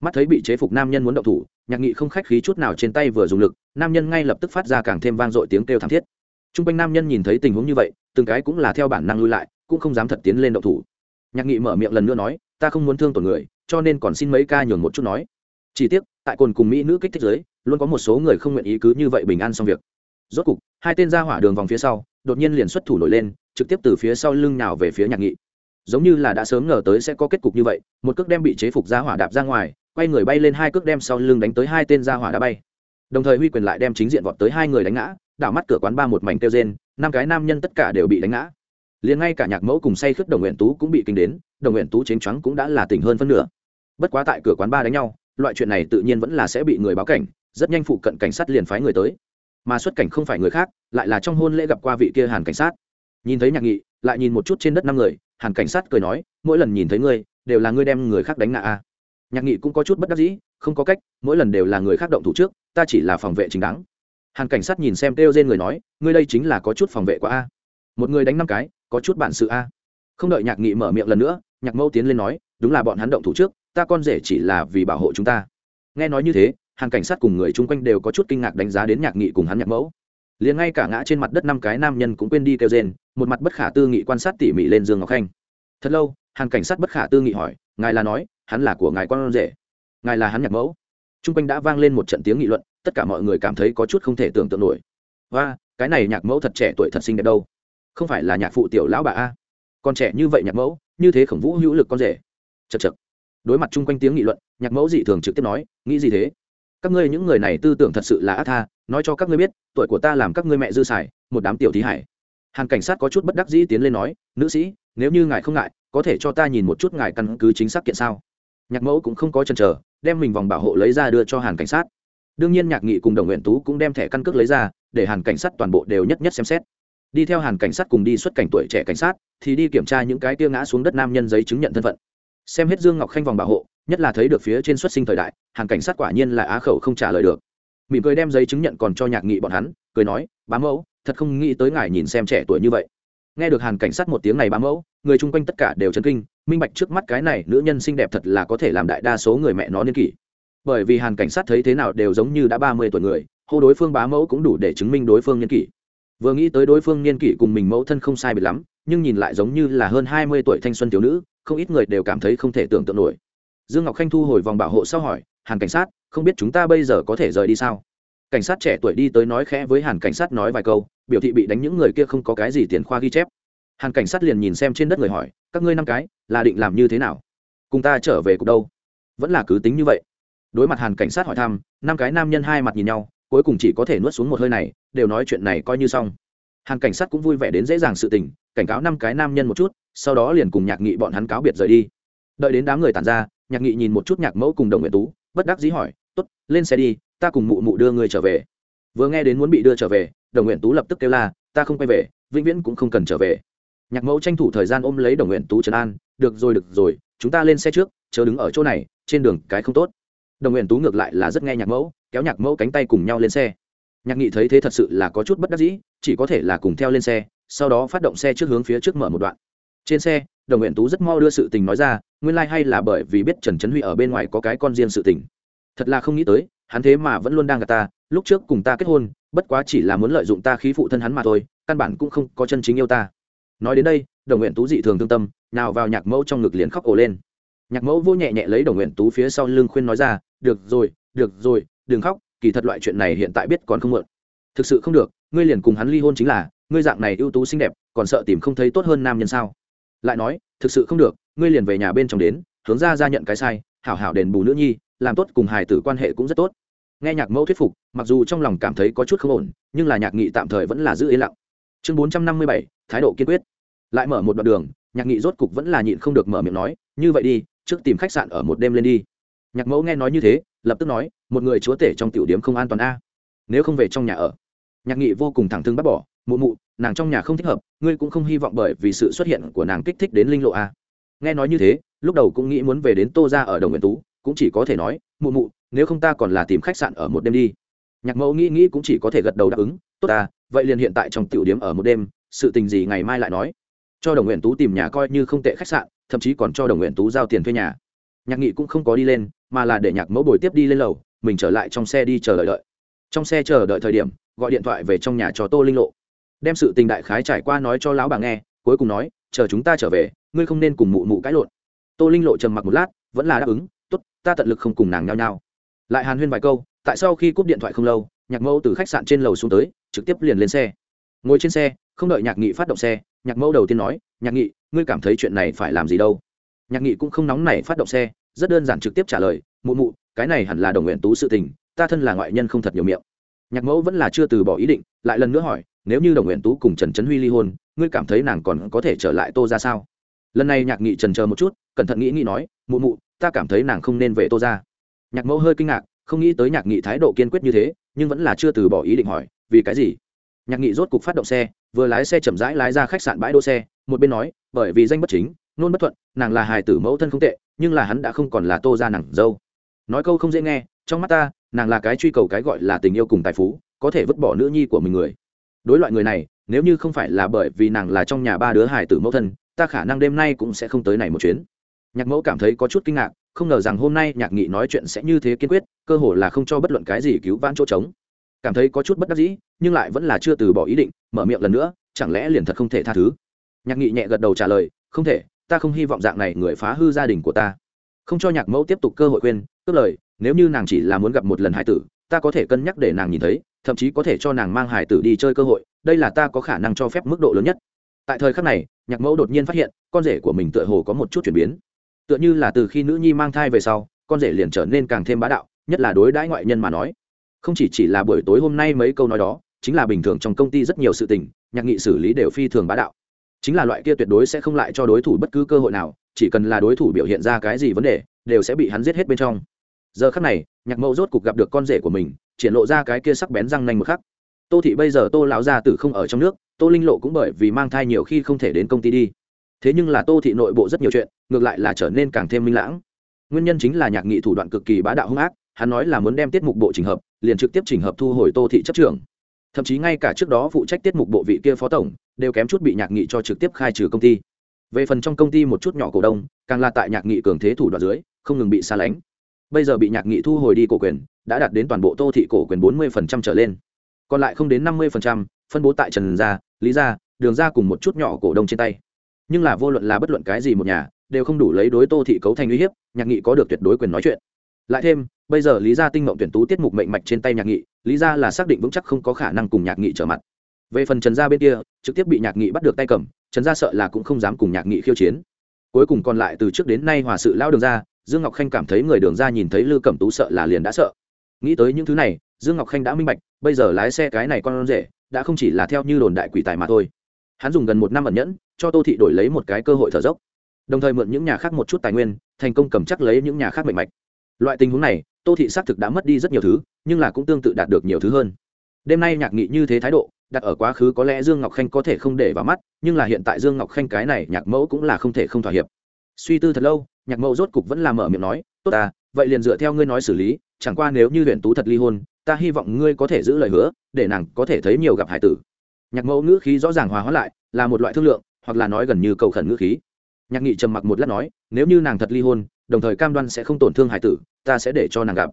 Mắt thấy bị chế phục nam nhân muốn động thủ, nhạc nghị không khách khí chút nào trên tay vừa dùng lực, nam nhân ngay lập tức phát ra càng thêm vang dội tiếng kêu thảm thiết. T r u n g quanh nam nhân nhìn thấy tình huống như vậy, từng cái cũng là theo bản năng lui lại cũng không dám thật tiến lên động thủ. Nhạc nghị mở miệng lần nữa nói, ta không muốn thương tổn người, cho nên còn xin mấy ca nhường một chút nói. Chỉ tiếc, tại cồn cùng mỹ nữ kích thích giới, luôn có một số người không nguyện ý cứ như vậy bình an xong việc. Rốt cục, hai tên ra hỏa đường vòng phía sau, đột nhiên liền xuất thủ nổi lên, trực tiếp từ phía sau lưng nào về phía nhạc nghị. Giống như là đã sớm ngờ tới sẽ có kết cục như vậy, một cước đem bị chế phục ra hỏa đạp ra ngoài, quay người bay lên hai cước đem sau lưng đánh tới hai tên ra hỏa đã bay. Đồng thời huy quyền lại đem chính diện vọt tới hai người đánh ngã, đảo mắt cửa quán ba một mảnh kêu rên, năm cái nam nhân tất cả đều bị đánh ngã liền ngay cả nhạc mẫu cùng say khướt đồng nguyện tú cũng bị kinh đến, đồng nguyện tú chính trắng cũng đã là tỉnh hơn phân nửa. Bất quá tại cửa quán ba đánh nhau, loại chuyện này tự nhiên vẫn là sẽ bị người báo cảnh, rất nhanh phụ cận cảnh sát liền phái người tới. Mà xuất cảnh không phải người khác, lại là trong hôn lễ gặp qua vị kia hàn cảnh sát. Nhìn thấy nhạc nghị, lại nhìn một chút trên đất năm người, hàn cảnh sát cười nói, mỗi lần nhìn thấy ngươi, đều là ngươi đem người khác đánh ngã a. Nhạc nghị cũng có chút bất đắc dĩ, không có cách, mỗi lần đều là người khác động thủ trước, ta chỉ là phòng vệ chính đáng. Hàn cảnh sát nhìn xem kêu trên người nói, ngươi đây chính là có chút phòng vệ quá a. Một người đánh năm cái có chút bản sự a. Không đợi nhạc nghị mở miệng lần nữa, nhạc mẫu tiến lên nói, đúng là bọn hắn động thủ trước, ta con rể chỉ là vì bảo hộ chúng ta. Nghe nói như thế, hàng cảnh sát cùng người chung quanh đều có chút kinh ngạc đánh giá đến nhạc nghị cùng hắn nhạc mẫu. Liền ngay cả ngã trên mặt đất năm cái nam nhân cũng quên đi kêu rên, một mặt bất khả tư nghị quan sát tỉ mỉ lên dương ngọc khanh. Thật lâu, hàng cảnh sát bất khả tư nghị hỏi, ngài là nói, hắn là của ngài con rể? Ngài là hắn nhạc mẫu? Chung quanh đã vang lên một trận tiếng nghị luận, tất cả mọi người cảm thấy có chút không thể tưởng tượng nổi. Và cái này nhạc mẫu thật trẻ tuổi thật xinh đẹp đâu không phải là nhạc phụ tiểu lão bà a? Còn trẻ như vậy nhạc mẫu, như thế khổng vũ hữu lực con rể. Chật chật đối mặt chung quanh tiếng nghị luận, nhạc mẫu dị thường trực tiếp nói, nghĩ gì thế? Các ngươi những người này tư tưởng thật sự là ác tha, nói cho các ngươi biết, tuổi của ta làm các ngươi mẹ dư xài, một đám tiểu thí hải. Hàn cảnh sát có chút bất đắc dĩ tiến lên nói, nữ sĩ, nếu như ngài không ngại, có thể cho ta nhìn một chút ngài căn cứ chính xác kiện sao? Nhạc mẫu cũng không có chần chờ, đem mình vòng bảo hộ lấy ra đưa cho hàn cảnh sát. Đương nhiên nhạc nghị cùng đồng nguyện tú cũng đem thẻ căn cước lấy ra, để hàn cảnh sát toàn bộ đều nhất nhất xem xét đi theo hàn cảnh sát cùng đi xuất cảnh tuổi trẻ cảnh sát, thì đi kiểm tra những cái tia ngã xuống đất nam nhân giấy chứng nhận thân phận. Xem hết dương ngọc khanh vòng bảo hộ, nhất là thấy được phía trên xuất sinh thời đại, hàn cảnh sát quả nhiên là á khẩu không trả lời được. Mỉm cười đem giấy chứng nhận còn cho nhạc nghị bọn hắn, cười nói, bá mẫu, thật không nghĩ tới ngài nhìn xem trẻ tuổi như vậy. Nghe được hàn cảnh sát một tiếng này bá mẫu, người chung quanh tất cả đều chấn kinh, minh bạch trước mắt cái này nữ nhân xinh đẹp thật là có thể làm đại đa số người mẹ nó niên kỷ. Bởi vì hàn cảnh sát thấy thế nào đều giống như đã ba mươi tuổi người, hô đối phương bá mẫu cũng đủ để chứng minh đối phương niên kỷ vừa nghĩ tới đối phương niên kỷ cùng mình mẫu thân không sai biệt lắm, nhưng nhìn lại giống như là hơn hai mươi tuổi thanh xuân thiếu nữ, không ít người đều cảm thấy không thể tưởng tượng nổi. Dương ngọc khanh thu hồi vòng bảo hộ sau hỏi, hàn cảnh sát, không biết chúng ta bây giờ có thể rời đi sao? Cảnh sát trẻ tuổi đi tới nói khẽ với hàn cảnh sát nói vài câu, biểu thị bị đánh những người kia không có cái gì tiền khoa ghi chép. Hàn cảnh sát liền nhìn xem trên đất người hỏi, các ngươi năm cái, là định làm như thế nào? Cùng ta trở về cục đâu? Vẫn là cứ tính như vậy. Đối mặt hàn cảnh sát hỏi thăm, năm cái nam nhân hai mặt nhìn nhau cuối cùng chỉ có thể nuốt xuống một hơi này, đều nói chuyện này coi như xong. Hàn cảnh sát cũng vui vẻ đến dễ dàng sự tình, cảnh cáo năm cái nam nhân một chút, sau đó liền cùng nhạc nghị bọn hắn cáo biệt rời đi. Đợi đến đám người tàn ra, nhạc nghị nhìn một chút nhạc mẫu cùng đồng nguyện tú, bất đắc dĩ hỏi t ố t lên xe đi, ta cùng mụ mụ đưa người trở về. Vừa nghe đến muốn bị đưa trở về, đồng nguyện tú lập tức kêu la, ta không quay về, vĩnh viễn cũng không cần trở về. Nhạc mẫu tranh thủ thời gian ôm lấy đồng nguyện tú trấn an, được rồi được rồi, chúng ta lên xe trước chờ đứng ở chỗ này, trên đường cái không tốt. Đồng nguyện tú ngược lại là rất nghe nhạc mẫu kéo nhạc mẫu cánh tay cùng nhau lên xe. Nhạc nghị thấy thế thật sự là có chút bất đắc dĩ, chỉ có thể là cùng theo lên xe, sau đó phát động xe trước hướng phía trước mở một đoạn. Trên xe, đồng nguyện tú rất mo đưa sự tình nói ra, nguyên lai、like、hay là bởi vì biết trần trấn huy ở bên ngoài có cái con riêng sự tình. Thật là không nghĩ tới, hắn thế mà vẫn luôn đang gặp ta, lúc trước cùng ta kết hôn, bất quá chỉ là muốn lợi dụng ta khí phụ thân hắn mà thôi, căn bản cũng không có chân chính yêu ta. Nói đến đây, đồng nguyện tú dị thường thương tâm, nào vào nhạc mẫu trong ngực liền khóc ổ lên. Nhạc mẫu vô nhẹ nhẹ lấy đồng nguyện tú phía sau lưng khuyên nói ra, được rồi được rồi đừng khóc, kỳ thật loại chuyện này hiện tại biết còn không mượn. Thực sự không được, ngươi liền cùng hắn ly hôn chính là, ngươi dạng này ưu tú xinh đẹp, còn sợ tìm không thấy tốt hơn nam nhân sao? Lại nói, thực sự không được, ngươi liền về nhà bên trong đến, hướng ra ra nhận cái sai, hảo hảo đền bù nữ nhi, làm tốt cùng hài tử quan hệ cũng rất tốt. Nghe nhạc mẫu thuyết phục, mặc dù trong lòng cảm thấy có chút không ổn, nhưng là nhạc nghị tạm thời vẫn là giữ yên lặng. Chương bốn trăm năm mươi bảy, thái độ kiên quyết. Lại mở một đoạn đường, nhạc nghị rốt cục vẫn là nhịn không được mở miệng nói, như vậy đi, trước tìm khách sạn ở một đêm lên đi. Nhạc mẫu nghe nói như thế lập tức nói, một người chúa tể trong tiểu điếm không an toàn a. Nếu không về trong nhà ở. Nhạc nghị vô cùng thẳng thừng bắt bỏ, mụ mụ, nàng trong nhà không thích hợp, ngươi cũng không hy vọng bởi vì sự xuất hiện của nàng kích thích đến linh lộ a. Nghe nói như thế, lúc đầu cũng nghĩ muốn về đến tô ra ở đồng nguyện tú, cũng chỉ có thể nói, mụ mụ, nếu không ta còn là tìm khách sạn ở một đêm đi. Nhạc mẫu nghĩ nghĩ cũng chỉ có thể gật đầu đáp ứng, tốt ta, vậy liền hiện tại trong tiểu điếm ở một đêm, sự tình gì ngày mai lại nói. Cho đồng nguyện tú tìm nhà coi như không tệ khách sạn, thậm chí còn cho đồng nguyện tú giao tiền thuê nhà. Nhạc nghị cũng không có đi lên mà là để nhạc mẫu bồi tiếp đi lên lầu, mình trở lại trong xe đi chờ đợi đợi. Trong xe chờ đợi thời điểm, gọi điện thoại về trong nhà cho tô linh lộ. Đem sự tình đại khái trải qua nói cho lão bà nghe, cuối cùng nói, chờ chúng ta trở về, ngươi không nên cùng mụ mụ cãi lộn. Tô linh lộ trầm mặc một lát, vẫn là đáp ứng t ố t ta tận lực không cùng nàng nhao nhao. Lại hàn huyên vài câu, tại sau khi cúp điện thoại không lâu, nhạc mẫu từ khách sạn trên lầu xuống tới, trực tiếp liền lên xe. Ngồi trên xe, không đợi nhạc nghị phát động xe, nhạc mẫu đầu tiên nói, nhạc nghị, ngươi cảm thấy chuyện này phải làm gì đâu? Nhạc nghị cũng không nóng nảy phát động xe rất đơn giản trực tiếp trả lời, mụ mụ, cái này hẳn là đồng nguyện tú sự tình, ta thân là ngoại nhân không thật nhiều miệng. Nhạc mẫu vẫn là chưa từ bỏ ý định, lại lần nữa hỏi, nếu như đồng nguyện tú cùng trần trấn huy ly hôn, ngươi cảm thấy nàng còn có thể trở lại tô ra sao? Lần này nhạc nghị trần chờ một chút, cẩn thận nghĩ nghĩ nói, mụ mụ, ta cảm thấy nàng không nên về tô ra nhạc mẫu hơi kinh ngạc, không nghĩ tới nhạc nghị thái độ kiên quyết như thế, nhưng vẫn là chưa từ bỏ ý định hỏi, vì cái gì? Nhạc nghị rốt cục phát động xe, vừa lái xe chậm rãi lái ra khách sạn bãi đỗ xe, một bên nói, bởi vì danh bất chính, nôn bất thuận, nàng là hài tử mẫu thân không tệ nhưng là hắn đã không còn là tô ra nàng dâu. Nói câu không dễ nghe, trong mắt ta, nàng là cái truy cầu cái gọi là tình yêu cùng tài phú, có thể vứt bỏ nữ nhi của mình người. Đối loại người này, nếu như không phải là bởi vì nàng là trong nhà ba đứa hải tử mẫu thân, ta khả năng đêm nay cũng sẽ không tới này một chuyến. Nhạc mẫu cảm thấy có chút kinh ngạc, không ngờ rằng hôm nay nhạc nghị nói chuyện sẽ như thế kiên quyết, cơ hồ là không cho bất luận cái gì cứu vãn chỗ trống. Cảm thấy có chút bất đắc dĩ, nhưng lại vẫn là chưa từ bỏ ý định, mở miệng lần nữa, chẳng lẽ liền thật không thể tha thứ? Nhạc nghị nhẹ gật đầu trả lời, không thể ta không hy vọng dạng này người phá hư gia đình của ta. Không cho nhạc mẫu tiếp tục cơ hội khuyên. cướp lời, nếu như nàng chỉ là muốn gặp một lần hải tử, ta có thể cân nhắc để nàng nhìn thấy, thậm chí có thể cho nàng mang hải tử đi chơi cơ hội, đây là ta có khả năng cho phép mức độ lớn nhất. Tại thời khắc này, nhạc mẫu đột nhiên phát hiện, con rể của mình tựa hồ có một chút chuyển biến. Tựa như là từ khi nữ nhi mang thai về sau, con rể liền trở nên càng thêm bá đạo, nhất là đối đãi ngoại nhân mà nói. Không chỉ chỉ là buổi tối hôm nay mấy câu nói đó, chính là bình thường trong công ty rất nhiều sự tình, nhạc nghị xử lý đều phi thường bá đạo chính là loại kia tuyệt đối sẽ không lại cho đối thủ bất cứ cơ hội nào, chỉ cần là đối thủ biểu hiện ra cái gì vấn đề, đều sẽ bị hắn giết hết bên trong. Giờ khắc này, nhạc mẫu rốt cục gặp được con rể của mình, triển lộ ra cái kia sắc bén răng nanh một khắc. Tô thị bây giờ tô lão gia tử không ở trong nước, tô linh lộ cũng bởi vì mang thai nhiều khi không thể đến công ty đi. Thế nhưng là tô thị nội bộ rất nhiều chuyện, ngược lại là trở nên càng thêm minh lãng. Nguyên nhân chính là nhạc nghị thủ đoạn cực kỳ bá đạo hung ác, hắn nói là muốn đem tiết mục bộ trình hợp, liền trực tiếp trình hợp thu hồi tô thị chấp trưởng. Thậm chí ngay cả trước đó phụ trách tiết mục bộ vị kia phó tổng đều kém chút bị nhạc nghị cho trực tiếp khai trừ công ty. Về phần trong công ty một chút nhỏ cổ đông, càng là tại nhạc nghị cường thế thủ đoạn dưới, không ngừng bị xa lánh. Bây giờ bị nhạc nghị thu hồi đi cổ quyền, đã đạt đến toàn bộ tô thị cổ quyền bốn mươi trở lên. Còn lại không đến năm mươi phân bố tại trần gia, lý gia, đường gia cùng một chút nhỏ cổ đông trên tay. Nhưng là vô luận là bất luận cái gì một nhà, đều không đủ lấy đối tô thị cấu thành uy hiếp, nhạc nghị có được tuyệt đối quyền nói chuyện. Lại thêm, bây giờ lý gia tinh mộng tuyển tú tiết mục mệnh mạch trên tay nhạc nghị, lý gia là xác định vững chắc không có khả năng cùng nhạc nghị trở mặt về phần trần gia bên kia, trực tiếp bị nhạc nghị bắt được tay cầm, trần gia sợ là cũng không dám cùng nhạc nghị khiêu chiến. Cuối cùng còn lại từ trước đến nay hòa sự lao đường ra, dương ngọc khanh cảm thấy người đường ra nhìn thấy lư cẩm tú sợ là liền đã sợ. Nghĩ tới những thứ này, dương ngọc khanh đã minh bạch, bây giờ lái xe cái này con rể, đã không chỉ là theo như đồn đại quỷ tài mà thôi. Hắn dùng gần một năm ẩn nhẫn, cho tô thị đổi lấy một cái cơ hội thở dốc. Đồng thời mượn những nhà khác một chút tài nguyên, thành công cầm chắc lấy những nhà khác mạnh mạch. Loại tình huống này, tô thị xác thực đã mất đi rất nhiều thứ, nhưng là cũng tương tự đạt được nhiều thứ hơn. Đêm nay nhạc nghị như thế thái độ đặt ở quá khứ có lẽ dương ngọc khanh có thể không để vào mắt, nhưng là hiện tại dương ngọc khanh cái này nhạc mẫu cũng là không thể không thỏa hiệp. Suy tư thật lâu, nhạc mẫu rốt cục vẫn là mở miệng nói, tốt à vậy liền dựa theo ngươi nói xử lý, chẳng qua nếu như huyện tú thật ly hôn, ta hy vọng ngươi có thể giữ lời hứa, để nàng có thể thấy nhiều gặp hải tử. Nhạc mẫu ngữ khí rõ ràng hòa hóa lại, là một loại thương lượng, hoặc là nói gần như cầu khẩn ngữ khí. Nhạc nghị trầm mặc một lát nói, nếu như nàng thật ly hôn, đồng thời cam đoan sẽ không tổn thương hải tử, ta sẽ để cho nàng gặp.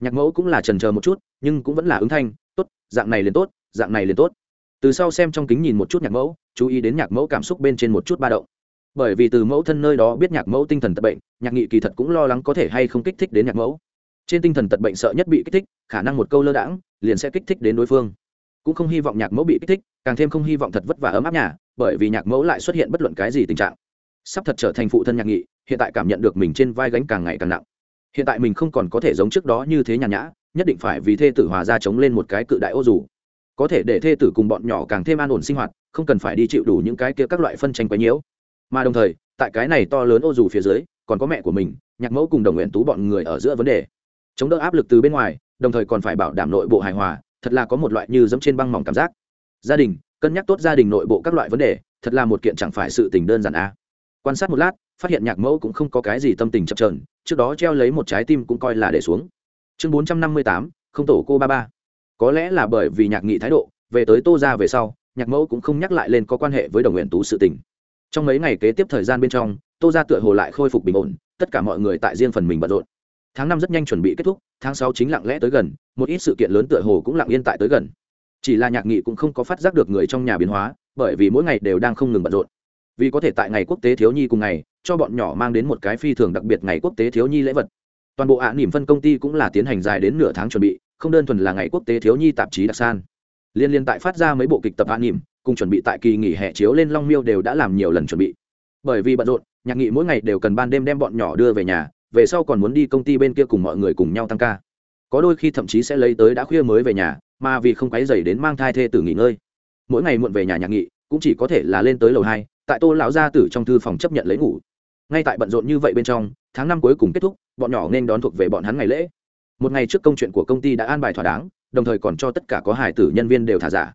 Nhạc mẫu cũng là trần chờ một chút, nhưng cũng vẫn là ứng thanh, tốt, dạng này liền tốt dạng này liền tốt. Từ sau xem trong kính nhìn một chút nhạc mẫu, chú ý đến nhạc mẫu cảm xúc bên trên một chút ba động. Bởi vì từ mẫu thân nơi đó biết nhạc mẫu tinh thần tật bệnh, nhạc nghị kỳ thật cũng lo lắng có thể hay không kích thích đến nhạc mẫu. Trên tinh thần tật bệnh sợ nhất bị kích thích, khả năng một câu lơ đãng, liền sẽ kích thích đến đối phương. Cũng không hy vọng nhạc mẫu bị kích thích, càng thêm không hy vọng thật vất vả ấm áp nhà, bởi vì nhạc mẫu lại xuất hiện bất luận cái gì tình trạng. Sắp thật trở thành phụ thân nhạc nghị, hiện tại cảm nhận được mình trên vai gánh càng ngày càng nặng. Hiện tại mình không còn có thể giống trước đó như thế nhàn nhã, nhất định phải vì thê tử hòa ra chống lên một cái cự đại ô dù có thể để thê tử cùng bọn nhỏ càng thêm an ổn sinh hoạt, không cần phải đi chịu đủ những cái kia các loại phân tranh quấy nhiễu. Mà đồng thời, tại cái này to lớn ô dù phía dưới, còn có mẹ của mình, nhạc mẫu cùng đồng nguyện tú bọn người ở giữa vấn đề. Chống đỡ áp lực từ bên ngoài, đồng thời còn phải bảo đảm nội bộ hài hòa, thật là có một loại như dẫm trên băng mỏng cảm giác. Gia đình, cân nhắc tốt gia đình nội bộ các loại vấn đề, thật là một kiện chẳng phải sự tình đơn giản a à. quan sát một lát, phát hiện nhạc mẫu cũng không có cái gì tâm tình chập trờn trước đó treo lấy một trái tim cũng coi là để xuống. Chương bốn trăm năm mươi tám, không tổ cô ba ba có lẽ là bởi vì nhạc nghị thái độ, về tới tô ra về sau, nhạc mẫu cũng không nhắc lại lên có quan hệ với đồng nguyện tú sự tình. Trong mấy ngày kế tiếp thời gian bên trong, tô ra tựa hồ lại khôi phục bình ổn, tất cả mọi người tại riêng phần mình bận rộn. Tháng năm rất nhanh chuẩn bị kết thúc, tháng sáu chính lặng lẽ tới gần, một ít sự kiện lớn tựa hồ cũng lặng yên tại tới gần. Chỉ là nhạc nghị cũng không có phát giác được người trong nhà biến hóa, bởi vì mỗi ngày đều đang không ngừng bận rộn. Vì có thể tại ngày quốc tế thiếu nhi cùng ngày, cho bọn nhỏ mang đến một cái phi thường đặc biệt ngày quốc tế thiếu nhi lễ vật. Toàn bộ ạ nỉm phân công ty cũng là tiến hành dài đến nửa tháng chuẩn bị không đơn thuần là ngày quốc tế thiếu nhi tạp chí đặc san. Liên liên tại phát ra mấy bộ kịch tập an nỉm, cùng chuẩn bị tại kỳ nghỉ hè chiếu lên long miêu đều đã làm nhiều lần chuẩn bị. Bởi vì bận rộn, nhạc nghị mỗi ngày đều cần ban đêm đem bọn nhỏ đưa về nhà, về sau còn muốn đi công ty bên kia cùng mọi người cùng nhau tăng ca. Có đôi khi thậm chí sẽ lấy tới đã khuya mới về nhà, mà vì không quấy dày đến mang thai thê tử nghỉ ngơi. Mỗi ngày muộn về nhà nhạc nghị, cũng chỉ có thể là lên tới lầu hai, tại tô lão gia tử trong thư phòng chấp nhận lấy ngủ. Ngay tại bận rộn như vậy bên trong, tháng năm cuối cùng kết thúc, bọn nhỏ nên đón thuộc về bọn hắn ngày lễ một ngày trước công chuyện của công ty đã an bài thỏa đáng, đồng thời còn cho tất cả có hải tử nhân viên đều thả giả.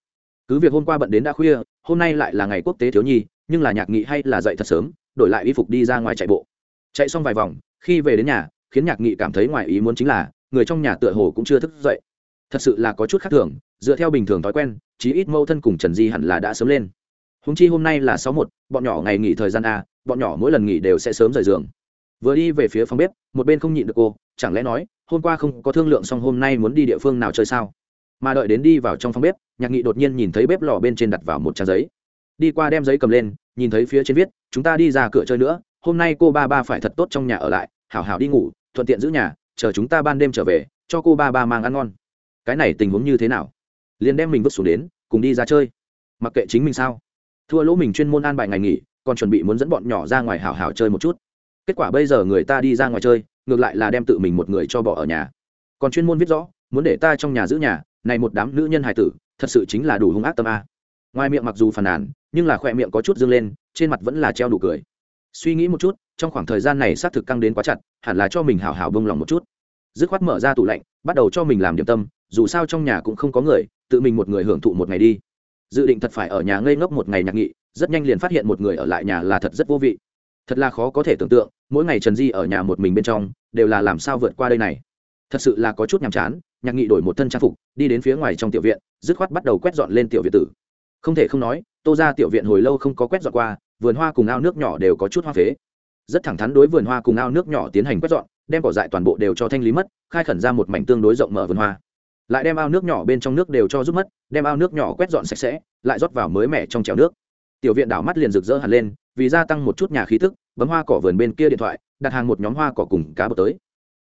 Cứ việc hôm qua bận đến đã khuya, hôm nay lại là ngày quốc tế thiếu nhi, nhưng là nhạc nghị hay là dậy thật sớm, đổi lại y phục đi ra ngoài chạy bộ. Chạy xong vài vòng, khi về đến nhà, khiến nhạc nghị cảm thấy ngoài ý muốn chính là, người trong nhà tựa hồ cũng chưa thức dậy. Thật sự là có chút khác thường, dựa theo bình thường thói quen, chí ít mâu thân cùng trần di hẳn là đã sớm lên. Húng chi hôm nay là sáu một, bọn nhỏ ngày nghỉ thời gian a, bọn nhỏ mỗi lần nghỉ đều sẽ sớm rời giường. Vừa đi về phía phòng bếp, một bên không nhịn được cô, chẳng lẽ nói hôm qua không có thương lượng xong hôm nay muốn đi địa phương nào chơi sao? Mà đợi đến đi vào trong phòng bếp, nhạc nghị đột nhiên nhìn thấy bếp lò bên trên đặt vào một trang giấy. Đi qua đem giấy cầm lên, nhìn thấy phía trên viết, chúng ta đi ra cửa chơi nữa, hôm nay cô ba ba phải thật tốt trong nhà ở lại, hảo hảo đi ngủ, thuận tiện giữ nhà, chờ chúng ta ban đêm trở về, cho cô ba ba mang ăn ngon. Cái này tình huống như thế nào? Liền đem mình vứt xuống đến, cùng đi ra chơi. Mặc kệ chính mình sao. Thua lỗ mình chuyên môn an bài ngày nghỉ, còn chuẩn bị muốn dẫn bọn nhỏ ra ngoài hảo hảo chơi một chút. Kết quả bây giờ người ta đi ra ngoài chơi ngược lại là đem tự mình một người cho bỏ ở nhà. Còn chuyên môn viết rõ, muốn để ta trong nhà giữ nhà, này một đám nữ nhân hài tử, thật sự chính là đủ hung ác tâm a. Ngoài miệng mặc dù phàn nàn, nhưng là khoe miệng có chút dương lên, trên mặt vẫn là treo đủ cười. Suy nghĩ một chút, trong khoảng thời gian này xác thực căng đến quá chặt, hẳn là cho mình hào hào bông lòng một chút. Dứt khoát mở ra tủ lạnh, bắt đầu cho mình làm điểm tâm, dù sao trong nhà cũng không có người, tự mình một người hưởng thụ một ngày đi. Dự định thật phải ở nhà ngây ngốc một ngày nhạc nghị, rất nhanh liền phát hiện một người ở lại nhà là thật rất vô vị thật là khó có thể tưởng tượng, mỗi ngày trần di ở nhà một mình bên trong, đều là làm sao vượt qua đây này. Thật sự là có chút nhàm chán, nhạc nghị đổi một thân trang phục, đi đến phía ngoài trong tiểu viện, dứt khoát bắt đầu quét dọn lên tiểu viện tử. Không thể không nói, tô ra tiểu viện hồi lâu không có quét dọn qua, vườn hoa cùng ao nước nhỏ đều có chút hoa phế. Rất thẳng thắn đối vườn hoa cùng ao nước nhỏ tiến hành quét dọn, đem cỏ dại toàn bộ đều cho thanh lý mất, khai khẩn ra một mảnh tương đối rộng mở vườn hoa. Lại đem ao nước nhỏ bên trong nước đều cho rút mất, đem ao nước nhỏ quét dọn sạch sẽ, lại rót vào mới mẻ trong chèo nước. Tiểu viện đảo mắt liền rực rỡ hẳn lên vì gia tăng một chút nhà khí thức bấm hoa cỏ vườn bên kia điện thoại, đặt hàng một nhóm hoa cỏ cùng cá bột tới.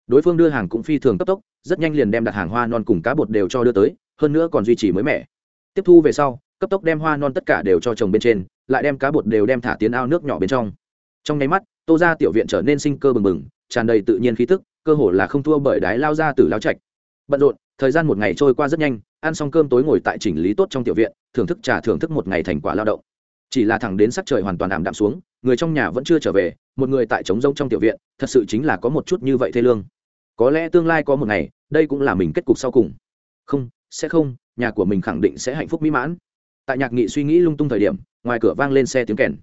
Đối phương đưa hàng cũng phi thường cấp tốc, rất nhanh liền đem đặt hàng hoa non cùng cá bột đều cho đưa tới, hơn nữa còn duy trì mới mẻ. Tiếp thu về sau, cấp tốc đem hoa non tất cả đều cho trồng bên trên, lại đem cá bột đều đem thả tiến ao nước nhỏ bên trong. Trong nháy mắt, tô ra tiểu viện trở nên sinh cơ bừng bừng, tràn đầy tự nhiên khí tức, cơ hồ là không thua bởi đái lao ra từ lao trạch. Bận rộn, thời gian một ngày trôi qua rất nhanh, ăn xong cơm tối ngồi tại chỉnh lý tốt trong tiểu viện, thưởng thức trà thưởng thức một ngày thành quả lao động chỉ là thẳng đến sắc trời hoàn toàn ảm đạm xuống, người trong nhà vẫn chưa trở về, một người tại trống rông trong tiểu viện, thật sự chính là có một chút như vậy thê lương. Có lẽ tương lai có một ngày, đây cũng là mình kết cục sau cùng. Không, sẽ không, nhà của mình khẳng định sẽ hạnh phúc mỹ mãn. Tại nhạc nghị suy nghĩ lung tung thời điểm, ngoài cửa vang lên xe tiếng kèn.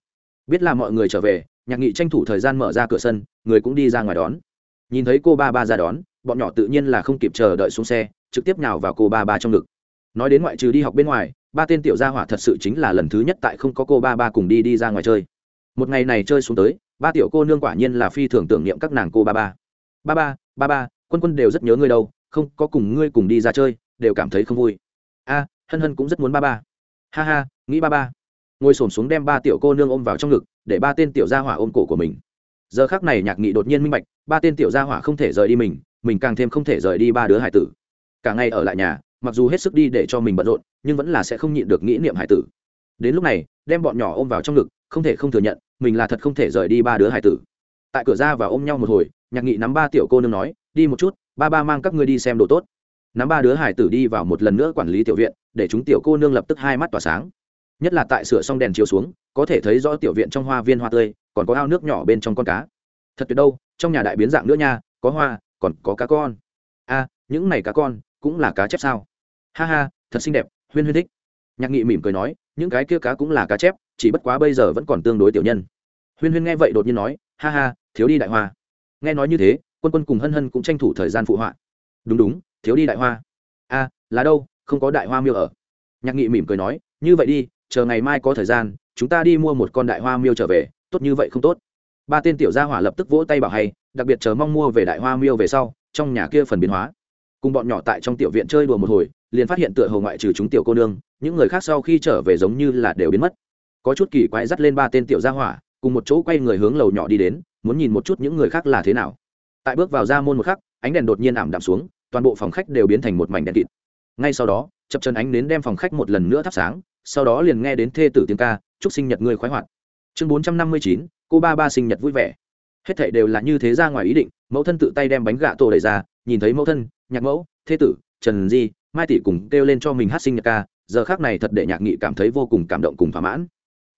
Biết là mọi người trở về, nhạc nghị tranh thủ thời gian mở ra cửa sân, người cũng đi ra ngoài đón. Nhìn thấy cô ba ba ra đón, bọn nhỏ tự nhiên là không kịp chờ đợi xuống xe, trực tiếp nhào vào cô ba ba trong ngực. Nói đến ngoại trừ đi học bên ngoài ba tên tiểu gia hỏa thật sự chính là lần thứ nhất tại không có cô ba ba cùng đi đi ra ngoài chơi. Một ngày này chơi xuống tới, ba tiểu cô nương quả nhiên là phi thường tưởng niệm các nàng cô ba ba. Ba ba ba ba, quân quân đều rất nhớ ngươi đâu, không có cùng ngươi cùng đi ra chơi, đều cảm thấy không vui. A, hân hân cũng rất muốn ba ba. Ha ha, nghĩ ba ba. Ngồi s ổ m xuống đem ba tiểu cô nương ôm vào trong ngực, để ba tên tiểu gia hỏa ôm cổ của mình. Giờ khác này nhạc nghị đột nhiên minh bạch, ba tên tiểu gia hỏa không thể rời đi mình mình càng thêm không thể rời đi ba đứa hải tử. Cả ngày ở lại nhà mặc dù hết sức đi để cho mình bận rộn, nhưng vẫn là sẽ không nhịn được nghĩ niệm hải tử. Đến lúc này, đem bọn nhỏ ôm vào trong ngực, không thể không thừa nhận, mình là thật không thể rời đi ba đứa hải tử. Tại cửa ra và ôm nhau một hồi, nhạc nghị nắm ba tiểu cô nương nói, đi một chút, ba ba mang các ngươi đi xem đồ tốt. Nắm ba đứa hải tử đi vào một lần nữa quản lý tiểu viện, để chúng tiểu cô nương lập tức hai mắt tỏa sáng. Nhất là tại sửa xong đèn chiếu xuống, có thể thấy rõ tiểu viện trong hoa viên hoa tươi, còn có ao nước nhỏ bên trong con cá. Thật tuyệt đâu, trong nhà đại biến dạng nữa nha, có hoa, còn có cá con. A những này cá con cũng là cá chép sao? Ha ha, thật xinh đẹp, huyên huyên thích. Nhạc nghị mỉm cười nói, những cái kia cá cũng là cá chép, chỉ bất quá bây giờ vẫn còn tương đối tiểu nhân. Huyên huyên nghe vậy đột nhiên nói, ha ha, thiếu đi đại hoa. Nghe nói như thế, quân quân cùng hân hân cũng tranh thủ thời gian phụ họa. Đúng đúng, thiếu đi đại hoa. A là đâu, không có đại hoa miêu ở. Nhạc nghị mỉm cười nói, như vậy đi, chờ ngày mai có thời gian, chúng ta đi mua một con đại hoa miêu trở về, tốt như vậy không tốt. Ba tên tiểu gia hỏa lập tức vỗ tay bảo hay, đặc biệt chờ mong mua về đại hoa miêu về sau, trong nhà kia phần biến hóa cùng bọn nhỏ tại trong tiểu viện chơi đùa một hồi, liền phát hiện tựa hồ ngoại trừ chúng tiểu cô nương, những người khác sau khi trở về giống như là đều biến mất. Có chút kỳ quái dắt lên ba tên tiểu gia hỏa, cùng một chỗ quay người hướng lầu nhỏ đi đến, muốn nhìn một chút những người khác là thế nào. Tại bước vào ra môn một khắc, ánh đèn đột nhiên ảm đạm xuống, toàn bộ phòng khách đều biến thành một mảnh đèn kịt. Ngay sau đó, chập chân ánh đến đem phòng khách một lần nữa thắp sáng, sau đó liền nghe đến thê tử tiếng ca, chúc sinh nhật ngươi khoái hoạt. Chương bốn trăm năm mươi chín, cô ba ba sinh nhật vui vẻ. Hết thảy đều là như thế ra ngoài ý định, mẫu thân tự tay đem bánh gạ tổ đẩy ra nhìn thấy mẫu thân, nhạc mẫu thê tử, trần di, mai tỷ cùng kêu lên cho mình hát sinh nhật ca, giờ khác này thật để nhạc nghị cảm thấy vô cùng cảm động cùng thỏa mãn.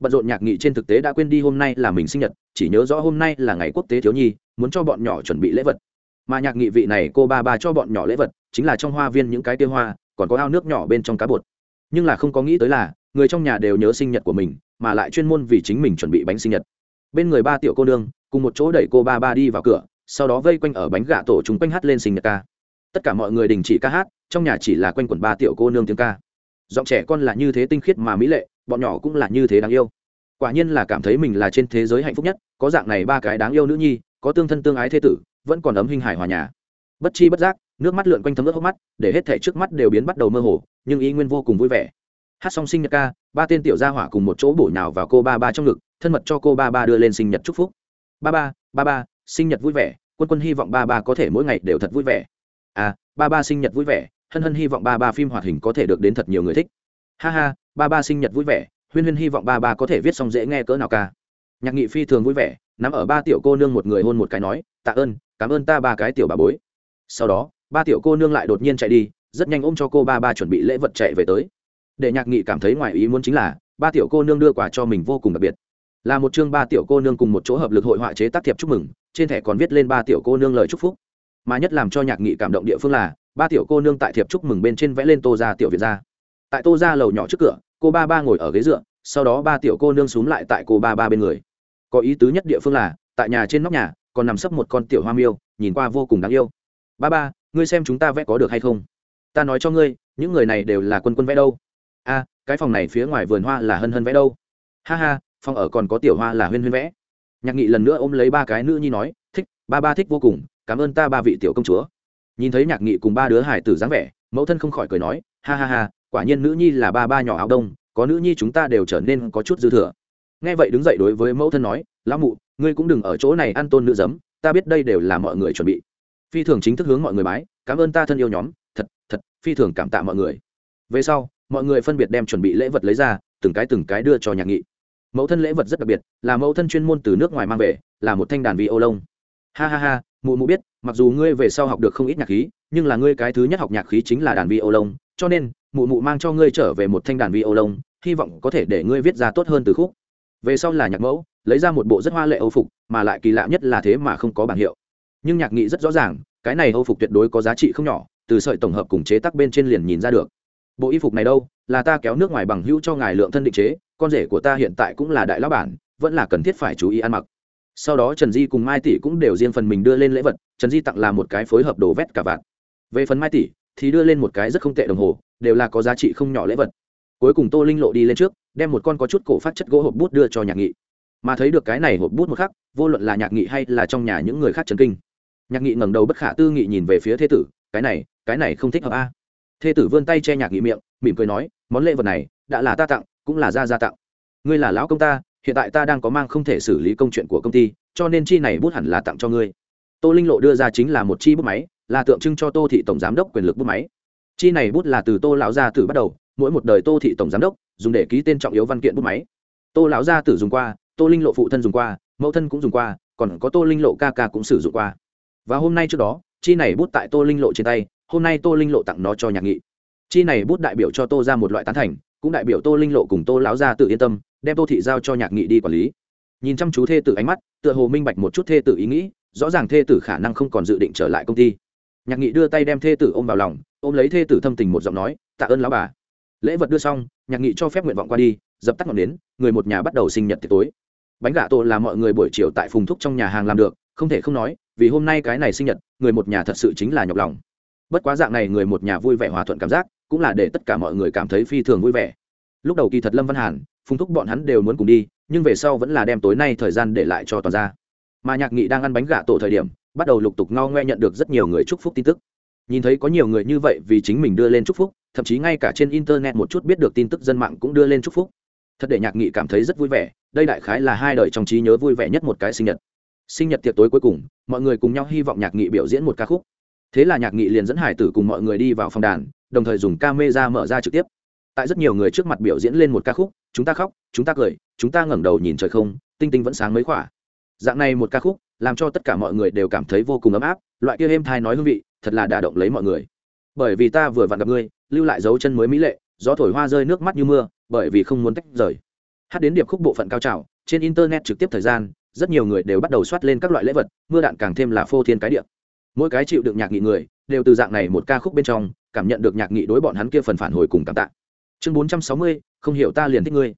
Bận rộn nhạc nghị trên thực tế đã quên đi hôm nay là mình sinh nhật, chỉ nhớ rõ hôm nay là ngày quốc tế thiếu nhi, muốn cho bọn nhỏ chuẩn bị lễ vật. Mà nhạc nghị vị này cô ba ba cho bọn nhỏ lễ vật, chính là trong hoa viên những cái tiêu hoa, còn có ao nước nhỏ bên trong cá bột. Nhưng là không có nghĩ tới là, người trong nhà đều nhớ sinh nhật của mình, mà lại chuyên môn vì chính mình chuẩn bị bánh sinh nhật. Bên người ba tiểu cô nương, cùng một chỗ đẩy cô ba ba đi vào cửa sau đó vây quanh ở bánh gà tổ chúng quanh hát lên sinh nhật ca. Tất cả mọi người đình chỉ ca hát, trong nhà chỉ là quanh quẩn ba tiểu cô nương tiếng ca. Giọng trẻ con là như thế tinh khiết mà mỹ lệ, bọn nhỏ cũng là như thế đáng yêu. Quả nhiên là cảm thấy mình là trên thế giới hạnh phúc nhất, có dạng này ba cái đáng yêu nữ nhi, có tương thân tương ái thế tử, vẫn còn ấm hình hài hòa nhà. Bất chi bất giác, nước mắt lượn quanh thấm ướt hốc mắt, để hết thể trước mắt đều biến bắt đầu mơ hồ, nhưng ý nguyên vô cùng vui vẻ. Hát xong sinh nhật ca, ba tên tiểu gia hỏa cùng một chỗ bổ nhào vào cô ba ba trong ngực, thân mật cho cô ba ba đưa lên sinh nhật chúc phúc. Ba ba ba ba sinh nhật vui vẻ, quân quân hy vọng ba ba có thể mỗi ngày đều thật vui vẻ. À ba ba sinh nhật vui vẻ, hân hân hy vọng ba ba phim hoạt hình có thể được đến thật nhiều người thích. Ha ha, ba ba sinh nhật vui vẻ, huyên huyên hy vọng ba ba có thể viết xong dễ nghe cỡ nào ca. Nhạc nghị phi thường vui vẻ, nắm ở ba tiểu cô nương một người hôn một cái nói, tạ ơn, cảm ơn ta ba cái tiểu bà bối. Sau đó, ba tiểu cô nương lại đột nhiên chạy đi, rất nhanh ôm cho cô ba ba chuẩn bị lễ vật chạy về tới. Để nhạc nghị cảm thấy ngoài ý muốn chính là, ba tiểu cô nương đưa quà cho mình vô cùng đặc biệt. Là một chương ba tiểu cô nương cùng một chỗ hợp lực hội họa chế tác thiệp chúc mừng trên thẻ còn viết lên ba tiểu cô nương lời chúc phúc. Mà nhất làm cho nhạc nghị cảm động địa phương là, ba tiểu cô nương tại thiệp chúc mừng bên trên vẽ lên tô ra tiểu việt ra. Tại tô ra lầu nhỏ trước cửa, cô ba ba ngồi ở ghế dựa, sau đó ba tiểu cô nương x u ố n g lại tại cô ba ba bên người. Có ý tứ nhất địa phương là, tại nhà trên nóc nhà, còn nằm sấp một con tiểu hoa miêu, nhìn qua vô cùng đáng yêu. Ba ba, ngươi xem chúng ta vẽ có được hay không? Ta nói cho ngươi, những người này đều là quân quân vẽ đâu? A, cái phòng này phía ngoài vườn hoa là hân hân vẽ đâu? Ha ha, phòng ở còn có tiểu hoa là huyên huyên vẽ nhạc nghị lần nữa ôm lấy ba cái nữ nhi nói, thích, ba ba thích vô cùng, cảm ơn ta ba vị tiểu công chúa. Nhìn thấy nhạc nghị cùng ba đứa hải tử dáng vẻ, mẫu thân không khỏi cười nói, ha ha ha, quả nhiên nữ nhi là ba ba nhỏ áo đông, có nữ nhi chúng ta đều trở nên có chút dư thừa. Nghe vậy đứng dậy đối với mẫu thân nói, lão mụ, ngươi cũng đừng ở chỗ này ăn tôn nữ giấm, ta biết đây đều là mọi người chuẩn bị. Phi thường chính thức hướng mọi người bái, cảm ơn ta thân yêu nhóm, thật thật, phi thường cảm tạ mọi người. Về sau, mọi người phân biệt đem chuẩn bị lễ vật lấy ra, từng cái từng cái đưa cho nhạc nghị mẫu thân lễ vật rất đặc biệt, là mẫu thân chuyên môn từ nước ngoài mang về, là một thanh đàn vi ô lông. Ha ha ha, mụ mụ biết, mặc dù ngươi về sau học được không ít nhạc khí, nhưng là ngươi cái thứ nhất học nhạc khí chính là đàn vi ô lông, cho nên, mụ mụ mang cho ngươi trở về một thanh đàn vi ô lông, hy vọng có thể để ngươi viết ra tốt hơn từ khúc. Về sau là nhạc mẫu, lấy ra một bộ rất hoa lệ âu phục, mà lại kỳ lạ nhất là thế mà không có bảng hiệu. Nhưng nhạc nghị rất rõ ràng, cái này âu phục tuyệt đối có giá trị không nhỏ, từ sợi tổng hợp cùng chế tác bên trên liền nhìn ra được. Bộ y phục này đâu? Là ta kéo nước ngoài bằng hữu cho ngài lượng thân định chế, con rể của ta hiện tại cũng là đại lão bản, vẫn là cần thiết phải chú ý ăn mặc. Sau đó trần di cùng mai tỷ cũng đều riêng phần mình đưa lên lễ vật, trần di tặng là một cái phối hợp đồ vét cả vạn về phần mai tỷ, thì đưa lên một cái rất không tệ đồng hồ, đều là có giá trị không nhỏ lễ vật. Cuối cùng tô linh lộ đi lên trước, đem một con có chút cổ phát chất gỗ hộp bút đưa cho nhạc nghị. Mà thấy được cái này hộp bút một khắc, vô luận là nhạc nghị hay là trong nhà những người khác trần kinh. Nhạc nghị ngẩng đầu bất khả tư nghị nhìn về phía thế tử, cái này cái này không thích hợp a. À. thê tử vươn tay che nhạc nghị miệng mỉm cười nói, món lễ vật này đã là ta tặng, cũng là gia gia tặng. Ngươi là lão công ta, hiện tại ta đang có mang không thể xử lý công chuyện của công ty, cho nên chi này bút hẳn là tặng cho ngươi. Tô linh lộ đưa ra chính là một chi bút máy, là tượng trưng cho tô thị tổng giám đốc quyền lực bút máy. Chi này bút là từ tô lão gia tử bắt đầu, mỗi một đời tô thị tổng giám đốc dùng để ký tên trọng yếu văn kiện bút máy. Tô lão gia tử dùng qua, tô linh lộ phụ thân dùng qua, mẫu thân cũng dùng qua, còn có tô linh lộ ca ca cũng sử dụng qua. Và hôm nay trước đó, chi này bút tại tô linh lộ trên tay, hôm nay tô linh lộ tặng nó cho nhạc nghị chi này bút đại biểu cho tô ra một loại tán thành, cũng đại biểu tô linh lộ cùng tô lão gia tự yên tâm, đem tô thị giao cho nhạc nghị đi quản lý. Nhìn chăm chú thê tử ánh mắt, tựa hồ minh bạch một chút thê tử ý nghĩ, rõ ràng thê tử khả năng không còn dự định trở lại công ty. Nhạc nghị đưa tay đem thê tử ôm vào lòng, ôm lấy thê tử thâm tình một giọng nói, tạ ơn lão bà. Lễ vật đưa xong, nhạc nghị cho phép nguyện vọng qua đi, dập tắt ngọn nến, người một nhà bắt đầu sinh nhật tiệc tối. Bánh gà tổ là mọi người buổi chiều tại phùng thúc trong nhà hàng làm được, không thể không nói, vì hôm nay cái này sinh nhật, người một nhà thật sự chính là nhọc lòng. Bất quá dạng này người một nhà vui vẻ hòa thuận cảm giác cũng là để tất cả mọi người cảm thấy phi thường vui vẻ. Lúc đầu kỳ thật lâm văn hàn, phùng thúc bọn hắn đều muốn cùng đi, nhưng về sau vẫn là đem tối nay thời gian để lại cho toàn gia. Mà nhạc nghị đang ăn bánh gà tổ thời điểm, bắt đầu lục tục ngao ngoe nhận được rất nhiều người chúc phúc tin tức. Nhìn thấy có nhiều người như vậy vì chính mình đưa lên chúc phúc, thậm chí ngay cả trên internet một chút biết được tin tức dân mạng cũng đưa lên chúc phúc. Thật để nhạc nghị cảm thấy rất vui vẻ, đây đại khái là hai đời trong trí nhớ vui vẻ nhất một cái sinh nhật. Sinh nhật tiệc tối cuối cùng, mọi người cùng nhau hy vọng nhạc nghị biểu diễn một ca khúc thế là nhạc nghị liền dẫn hải tử cùng mọi người đi vào phòng đàn, đồng thời dùng ca mê ra mở ra trực tiếp. Tại rất nhiều người trước mặt biểu diễn lên một ca khúc, chúng ta khóc, chúng ta cười, chúng ta ngẩng đầu nhìn trời không, tinh tinh vẫn sáng mấy khỏa. Dạng này một ca khúc, làm cho tất cả mọi người đều cảm thấy vô cùng ấm áp, loại kia êm thai nói hương vị, thật là đả động lấy mọi người. Bởi vì ta vừa vặn gặp ngươi, lưu lại dấu chân mới mỹ lệ, gió thổi hoa rơi nước mắt như mưa, bởi vì không muốn tách rời. Hát đến điệp khúc bộ phận cao trào, trên internet trực tiếp thời gian, rất nhiều người đều bắt đầu soát lên các loại lễ vật, mưa đạn càng thêm là phô thiên cái điệp mỗi cái chịu được nhạc nghị người đều từ dạng này một ca khúc bên trong cảm nhận được nhạc nghị đối bọn hắn kia phần phản hồi cùng cảm tạ. Chương bốn trăm sáu mươi, không hiểu ta liền thích ngươi.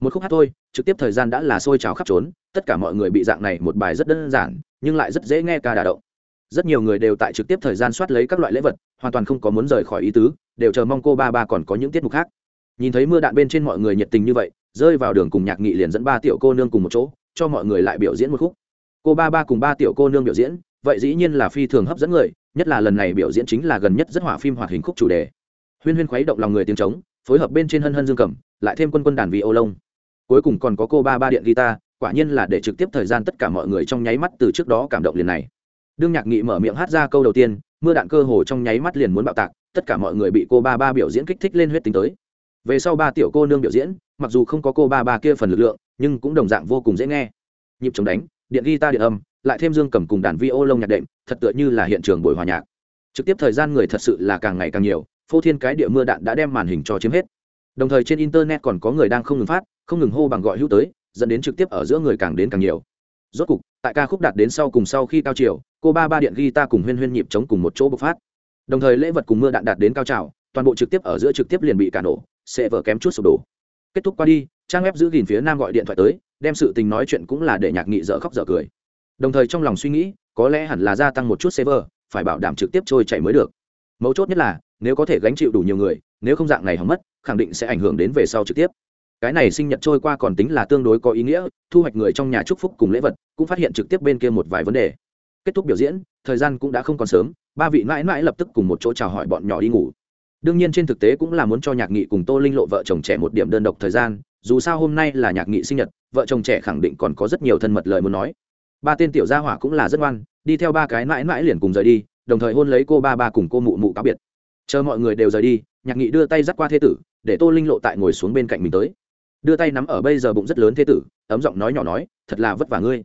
Một khúc hát thôi, trực tiếp thời gian đã là sôi trào khắp trốn, tất cả mọi người bị dạng này một bài rất đơn giản, nhưng lại rất dễ nghe ca đà động. Rất nhiều người đều tại trực tiếp thời gian soát lấy các loại lễ vật, hoàn toàn không có muốn rời khỏi ý tứ, đều chờ mong cô ba ba còn có những tiết mục khác. Nhìn thấy mưa đạn bên trên mọi người nhiệt tình như vậy, rơi vào đường cùng nhạc nghị liền dẫn ba tiểu cô nương cùng một chỗ, cho mọi người lại biểu diễn một khúc. Cô ba ba cùng ba tiểu cô nương biểu diễn vậy dĩ nhiên là phi thường hấp dẫn người, nhất là lần này biểu diễn chính là gần nhất rất hỏa phim hoạt hình khúc chủ đề. Huyên huyên khuấy động lòng người tiếng trống, phối hợp bên trên hân hân dương cầm lại thêm quân quân đàn vị ô lông. Cuối cùng còn có cô ba ba điện guitar, quả nhiên là để trực tiếp thời gian tất cả mọi người trong nháy mắt từ trước đó cảm động liền này. Đương nhạc nghị mở miệng hát ra câu đầu tiên, mưa đạn cơ hồ trong nháy mắt liền muốn bạo tạc, tất cả mọi người bị cô ba ba biểu diễn kích thích lên huyết tính tới. Về sau ba tiểu cô nương biểu diễn, mặc dù không có cô ba ba kia phần lực lượng, nhưng cũng đồng dạng vô cùng dễ nghe. Nhịp chống đánh, điện guitar điện âm lại thêm dương cầm cùng đàn vi ô lông nhạc đệm, thật tựa như là hiện trường buổi hòa nhạc. Trực tiếp thời gian người thật sự là càng ngày càng nhiều, phô thiên cái địa mưa đạn đã đem màn hình cho chiếm hết. Đồng thời trên internet còn có người đang không ngừng phát, không ngừng hô bằng gọi hữu tới, dẫn đến trực tiếp ở giữa người càng đến càng nhiều. Rốt cục, tại ca khúc đạt đến sau cùng sau khi cao chiều, cô ba ba điện ghi ta cùng huyên huyên nhịp chống cùng một chỗ bộc phát. Đồng thời lễ vật cùng mưa đạn đạt đến cao trào, toàn bộ trực tiếp ở giữa trực tiếp liền bị cả nổ, sẽ vỡ kém chút sụp đổ. Kết thúc qua đi, trang web giữ gìn phía nam gọi điện thoại tới, đem sự tình nói chuyện cũng là để nhạc nghị dở khóc dở cười đồng thời trong lòng suy nghĩ, có lẽ hẳn là gia tăng một chút server, phải bảo đảm trực tiếp trôi chảy mới được. Mấu chốt nhất là, nếu có thể gánh chịu đủ nhiều người, nếu không dạng này hỏng mất, khẳng định sẽ ảnh hưởng đến về sau trực tiếp. Cái này sinh nhật trôi qua còn tính là tương đối có ý nghĩa, thu hoạch người trong nhà chúc phúc cùng lễ vật, cũng phát hiện trực tiếp bên kia một vài vấn đề. Kết thúc biểu diễn, thời gian cũng đã không còn sớm, ba vị mãi mãi lập tức cùng một chỗ chào hỏi bọn nhỏ đi ngủ. Đương nhiên trên thực tế cũng là muốn cho nhạc nghị cùng tô linh lộ vợ chồng trẻ một điểm đơn độc thời gian, dù sao hôm nay là nhạc nghị sinh nhật, vợ chồng trẻ khẳng định còn có rất nhiều thân mật lời muốn nói ba tên tiểu gia hỏa cũng là rất ngoan, đi theo ba cái mãi mãi liền cùng rời đi, đồng thời hôn lấy cô ba ba cùng cô mụ mụ cáo biệt. Chờ mọi người đều rời đi, nhạc nghị đưa tay dắt qua thế tử, để tô linh lộ tại ngồi xuống bên cạnh mình tới. Đưa tay nắm ở bây giờ bụng rất lớn thế tử, ấm giọng nói nhỏ nói, thật là vất vả ngươi.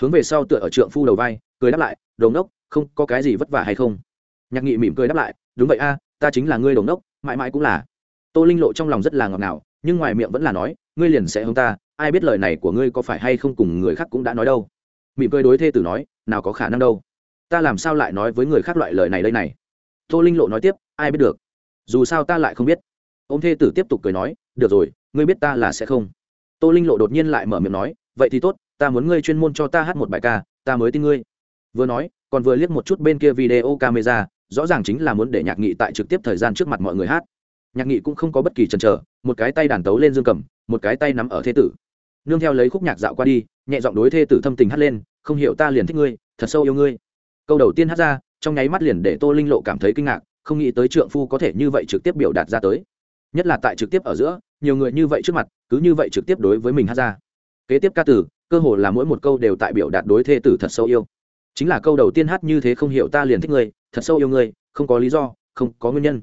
Hướng về sau tựa ở trượng phu đầu vai, cười đáp lại đồn đốc không, có cái gì vất vả hay không? Nhạc nghị mỉm cười đáp lại, đúng vậy a, ta chính là ngươi đồn đốc mãi mãi cũng là. Tô linh lộ trong lòng rất là ngọt ngào, nhưng ngoài miệng vẫn là nói, ngươi liền sẽ hông ta, ai biết lời này của ngươi có phải hay không cùng người khác cũng đã nói đâu mỉm cười đối thê tử nói, nào có khả năng đâu. Ta làm sao lại nói với người khác loại lời này đây này? Tô linh lộ nói tiếp, ai biết được. Dù sao ta lại không biết. Ô m thê tử tiếp tục cười nói, được rồi, ngươi biết ta là sẽ không. Tô linh lộ đột nhiên lại mở miệng nói, vậy thì tốt, ta muốn ngươi chuyên môn cho ta hát một bài ca, ta mới tin ngươi. Vừa nói, còn vừa liếc một chút bên kia video camera, rõ ràng chính là muốn để nhạc nghị tại trực tiếp thời gian trước mặt mọi người hát. Nhạc nghị cũng không có bất kỳ chần chờ, một cái tay đàn tấu lên dương cầm, một cái tay nắm ở thế tử nương theo lấy khúc nhạc dạo qua đi, nhẹ giọng đối thê tử thâm tình hát lên, không hiểu ta liền thích ngươi, thật sâu yêu ngươi. Câu đầu tiên hát ra, trong nháy mắt liền để tô linh lộ cảm thấy kinh ngạc, không nghĩ tới trượng phu có thể như vậy trực tiếp biểu đạt ra tới. Nhất là tại trực tiếp ở giữa, nhiều người như vậy trước mặt, cứ như vậy trực tiếp đối với mình hát ra. Kế tiếp ca tử, cơ hồ là mỗi một câu đều tại biểu đạt đối thê tử thật sâu yêu. Chính là câu đầu tiên hát như thế không hiểu ta liền thích ngươi, thật sâu yêu ngươi, không có lý do, không có nguyên nhân.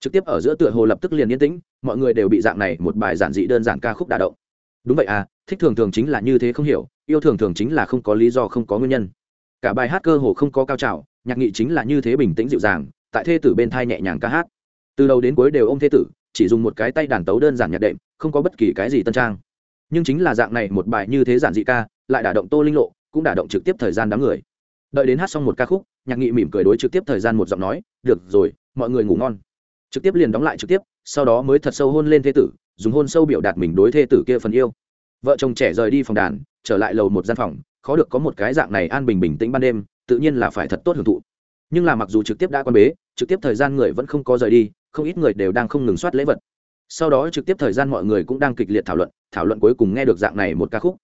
Trực tiếp ở giữa tựa hồ lập tức liền yên tĩnh, mọi người đều bị dạng này một bài giản dị đơn giản ca khúc đả động đúng vậy à thích thường thường chính là như thế không hiểu, yêu thường thường chính là không có lý do không có nguyên nhân. Cả bài hát cơ hồ không có cao trào, nhạc nghị chính là như thế bình tĩnh dịu dàng, tại thê tử bên thai nhẹ nhàng ca hát. Từ đầu đến cuối đều ô m thê tử, chỉ dùng một cái tay đàn tấu đơn giản nhạc đệm, không có bất kỳ cái gì tân trang. Nhưng chính là dạng này một bài như thế giản dị ca, lại đả động tô linh lộ, cũng đả động trực tiếp thời gian đám người. Đợi đến hát xong một ca khúc, nhạc nghị mỉm cười đối trực tiếp thời gian một giọng nói, được rồi, mọi người ngủ ngon. Trực tiếp liền đóng lại trực tiếp, sau đó mới thật sâu hôn lên thê tử dùng hôn sâu biểu đạt mình đối thê tử kia phần yêu. Vợ chồng trẻ rời đi phòng đàn, trở lại lầu một gian phòng, khó được có một cái dạng này an bình bình tĩnh ban đêm, tự nhiên là phải thật tốt hưởng thụ. Nhưng là mặc dù trực tiếp đã quan bế, trực tiếp thời gian người vẫn không có rời đi, không ít người đều đang không ngừng soát lễ vật. Sau đó trực tiếp thời gian mọi người cũng đang kịch liệt thảo luận thảo luận cuối cùng nghe được dạng này một ca khúc.